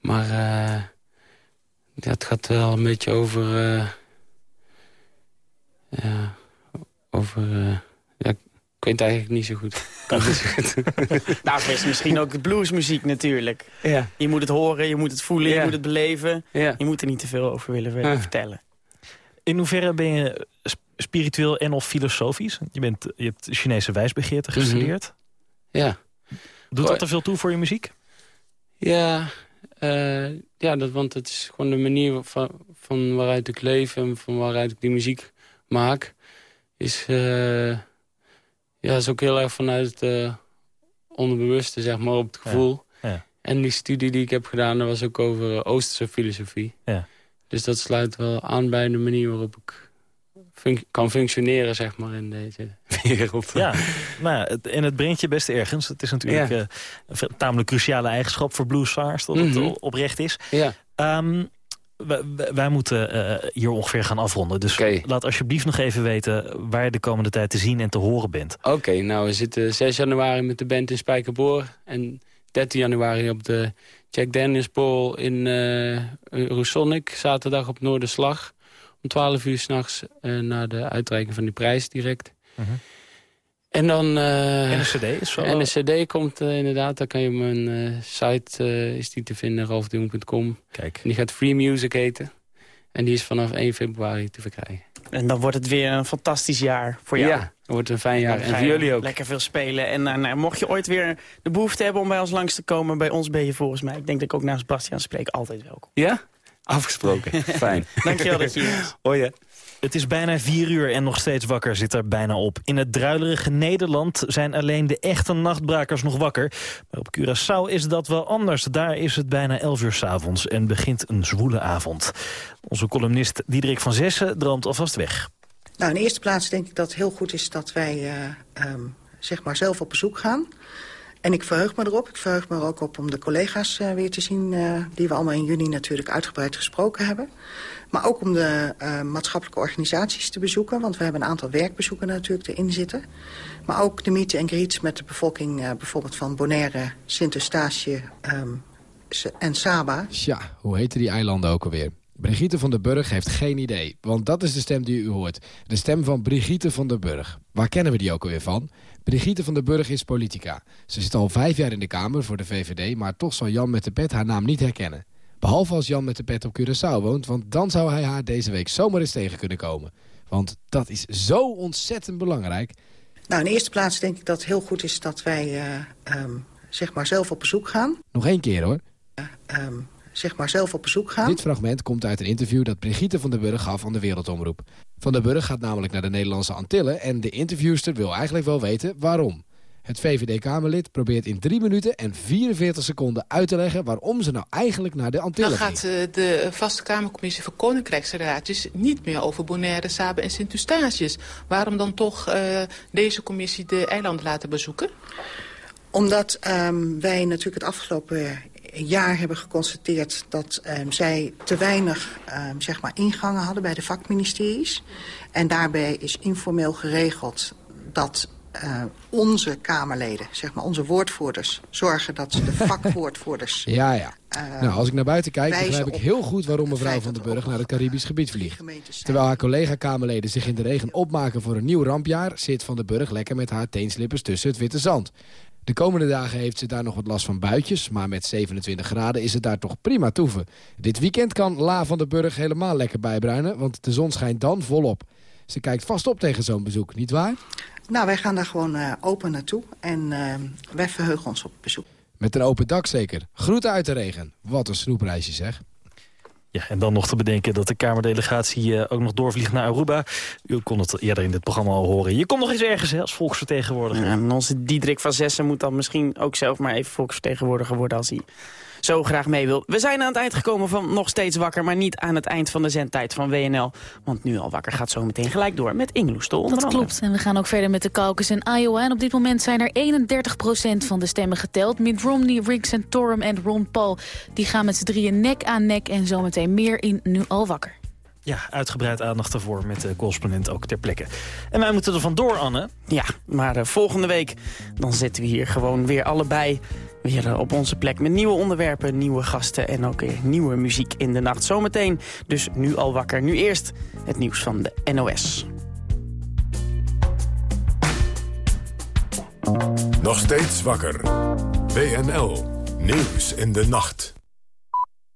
Maar uh, dat gaat wel een beetje over... Ja, over... Ja, ik weet het eigenlijk niet zo goed. *laughs* Kan niet zo goed. *laughs* nou, het is misschien ook bluesmuziek natuurlijk. Ja. Je moet het horen, je moet het voelen, je moet het beleven. Ja. Je moet er niet te veel over willen vertellen. In hoeverre ben je spiritueel en of filosofisch? Je, bent, je hebt Chinese wijsbegeerte mhm. gestudeerd. Ja. Doet dat er veel toe voor je muziek? Ja, uh, ja dat, want het is gewoon de manier van, van waaruit ik leef... en van waaruit ik die muziek maak. Is, uh, ja, is ook heel erg vanuit het onderbewuste, zeg maar, op het gevoel. Ja. En die studie die ik heb gedaan, dat was ook over Oosterse filosofie. Ja. Dus dat sluit wel aan bij de manier waarop ik kan functioneren, zeg maar, in deze *laughs* wereld. Ja, nou, en het brengt je best ergens. Het is natuurlijk uh, een tamelijk cruciale eigenschap voor bluesvaars, dat het mhm. oprecht is. Ja. Um, wij, moeten uh, hier ongeveer gaan afronden. Dus laat alsjeblieft nog even weten waar je de komende tijd te zien en te horen bent. Oké, nou we zitten 6 januari met de band in Spijkerboor. En 13 januari op de Jack Daniels Bowl in uh, Roesonic. Zaterdag op Noorderslag om 12 uur s'nachts uh, naar de uitreiking van die prijs direct. Mhm. En dan... Uh, en een cd is zo? En een cd komt uh, inderdaad, daar kan je op mijn site is die te vinden, ralfdoen.com. Kijk. En die gaat Free Music heten. En die is vanaf 1 februari te verkrijgen. En dan wordt het weer een fantastisch jaar voor jou. Ja, dan wordt het een fijn jaar. En, voor jullie ook. Lekker veel spelen. En nou, mocht je ooit weer de behoefte hebben om bij ons langs te komen... bij ons ben je volgens mij, ik denk dat ik ook naast Bastiaan spreek, altijd welkom. Ja? Afgesproken. *laughs* Fijn. Dankjewel dat je hier Hoi. Het is bijna vier uur en nog steeds wakker zit er bijna op. In het druilerige Nederland zijn alleen de echte nachtbrakers nog wakker. Maar op Curaçao is dat wel anders. Daar is het bijna elf uur s avonds en begint een zwoele avond. Onze columnist Diederik van Zessen droomt alvast weg. Nou, in de eerste plaats denk ik dat het heel goed is dat wij uh, um, zeg maar zelf op bezoek gaan. En ik verheug me erop. Ik verheug me er ook op om de collega's uh, weer te zien... Uh, die we allemaal in juni natuurlijk uitgebreid gesproken hebben. Maar ook om de uh, maatschappelijke organisaties te bezoeken. Want we hebben een aantal werkbezoeken natuurlijk erin zitten. Maar ook de meet en greets met de bevolking bijvoorbeeld van Bonaire, Sint-Eustatius um, en Saba. Tja, hoe heten die eilanden ook alweer? Brigitte van den Burg heeft geen idee, want dat is de stem die u hoort. De stem van Brigitte van den Burg. Waar kennen we die ook alweer van? Brigitte van den Burg is politica. Ze zit al vijf jaar in de Kamer voor de VVD... maar toch zal Jan met de pet haar naam niet herkennen. Behalve als Jan met de pet op Curaçao woont... want dan zou hij haar deze week zomaar eens tegen kunnen komen. Want dat is zo ontzettend belangrijk. Nou, in de eerste plaats denk ik dat het heel goed is dat wij uh, um, zeg maar zelf op bezoek gaan. Nog één keer hoor. Uh, um, zeg maar zelf op bezoek gaan. Dit fragment komt uit een interview dat Brigitte van den Burg gaf aan de Wereldomroep. Van den Burg gaat namelijk naar de Nederlandse Antillen... en de interviewster wil eigenlijk wel weten waarom. Het VVD-Kamerlid probeert in 3 minuten en 44 seconden uit te leggen... waarom ze nou eigenlijk naar de Antillen Dan gaat uh, de Vaste Kamercommissie voor Koninkrijksrelaties... niet meer over Bonaire, Saba en Sint-Eustatius. Waarom dan toch uh, deze commissie de eilanden laten bezoeken? Omdat um, wij natuurlijk het afgelopen jaar hebben geconstateerd dat um, zij te weinig um, zeg maar ingangen hadden bij de vakministeries. En daarbij is informeel geregeld dat uh, onze Kamerleden, zeg maar onze woordvoerders... zorgen dat ze de *laughs* vakwoordvoerders... ja, ja. Uh, nou, als ik naar buiten kijk, begrijp ik heel goed waarom mevrouw Van den Burg naar het Caribisch gebied vliegt. Terwijl haar collega-Kamerleden zich in de regen opmaken voor een nieuw rampjaar... zit Van den Burg lekker met haar teenslippers tussen het witte zand. De komende dagen heeft ze daar nog wat last van buitjes... maar met 27 graden is het daar toch prima toeven. Dit weekend kan La van den Burg helemaal lekker bijbruinen... want de zon schijnt dan volop. Ze kijkt vast op tegen zo'n bezoek, niet waar? Nou, wij gaan daar gewoon uh, open naartoe en uh, wij verheugen ons op bezoek. Met een open dak zeker. Groeten uit de regen. Wat een snoepreisje zeg. Ja, en dan nog te bedenken dat de Kamerdelegatie uh, ook nog doorvliegt naar Aruba. U kon het eerder in dit programma al horen. Je komt nog eens ergens hè, als volksvertegenwoordiger. Ja, en onze Diederik van Zessen moet dan misschien ook zelf maar even volksvertegenwoordiger worden... als hij zo graag mee wil. We zijn aan het eind gekomen van Nog Steeds Wakker... maar niet aan het eind van de zendtijd van WNL. Want Nu al Wakker gaat zo meteen gelijk door met Ingeloes Dat klopt. En we gaan ook verder met de caucus in Iowa. En op dit moment zijn er 31% van de stemmen geteld. Mitt Romney, Rick Santorum en Ron Paul... die gaan met z'n drieën nek aan nek en zometeen meer in Nu al Wakker. Ja, uitgebreid aandacht ervoor met de correspondent ook ter plekke. En wij moeten er vandoor, Anne. Ja, maar uh, volgende week dan zitten we hier gewoon weer allebei weer uh, op onze plek met nieuwe onderwerpen, nieuwe gasten en ook weer nieuwe muziek in de nacht. Zometeen, dus nu al wakker. Nu eerst het nieuws van de NOS. Nog steeds wakker. WNL. Nieuws in de nacht.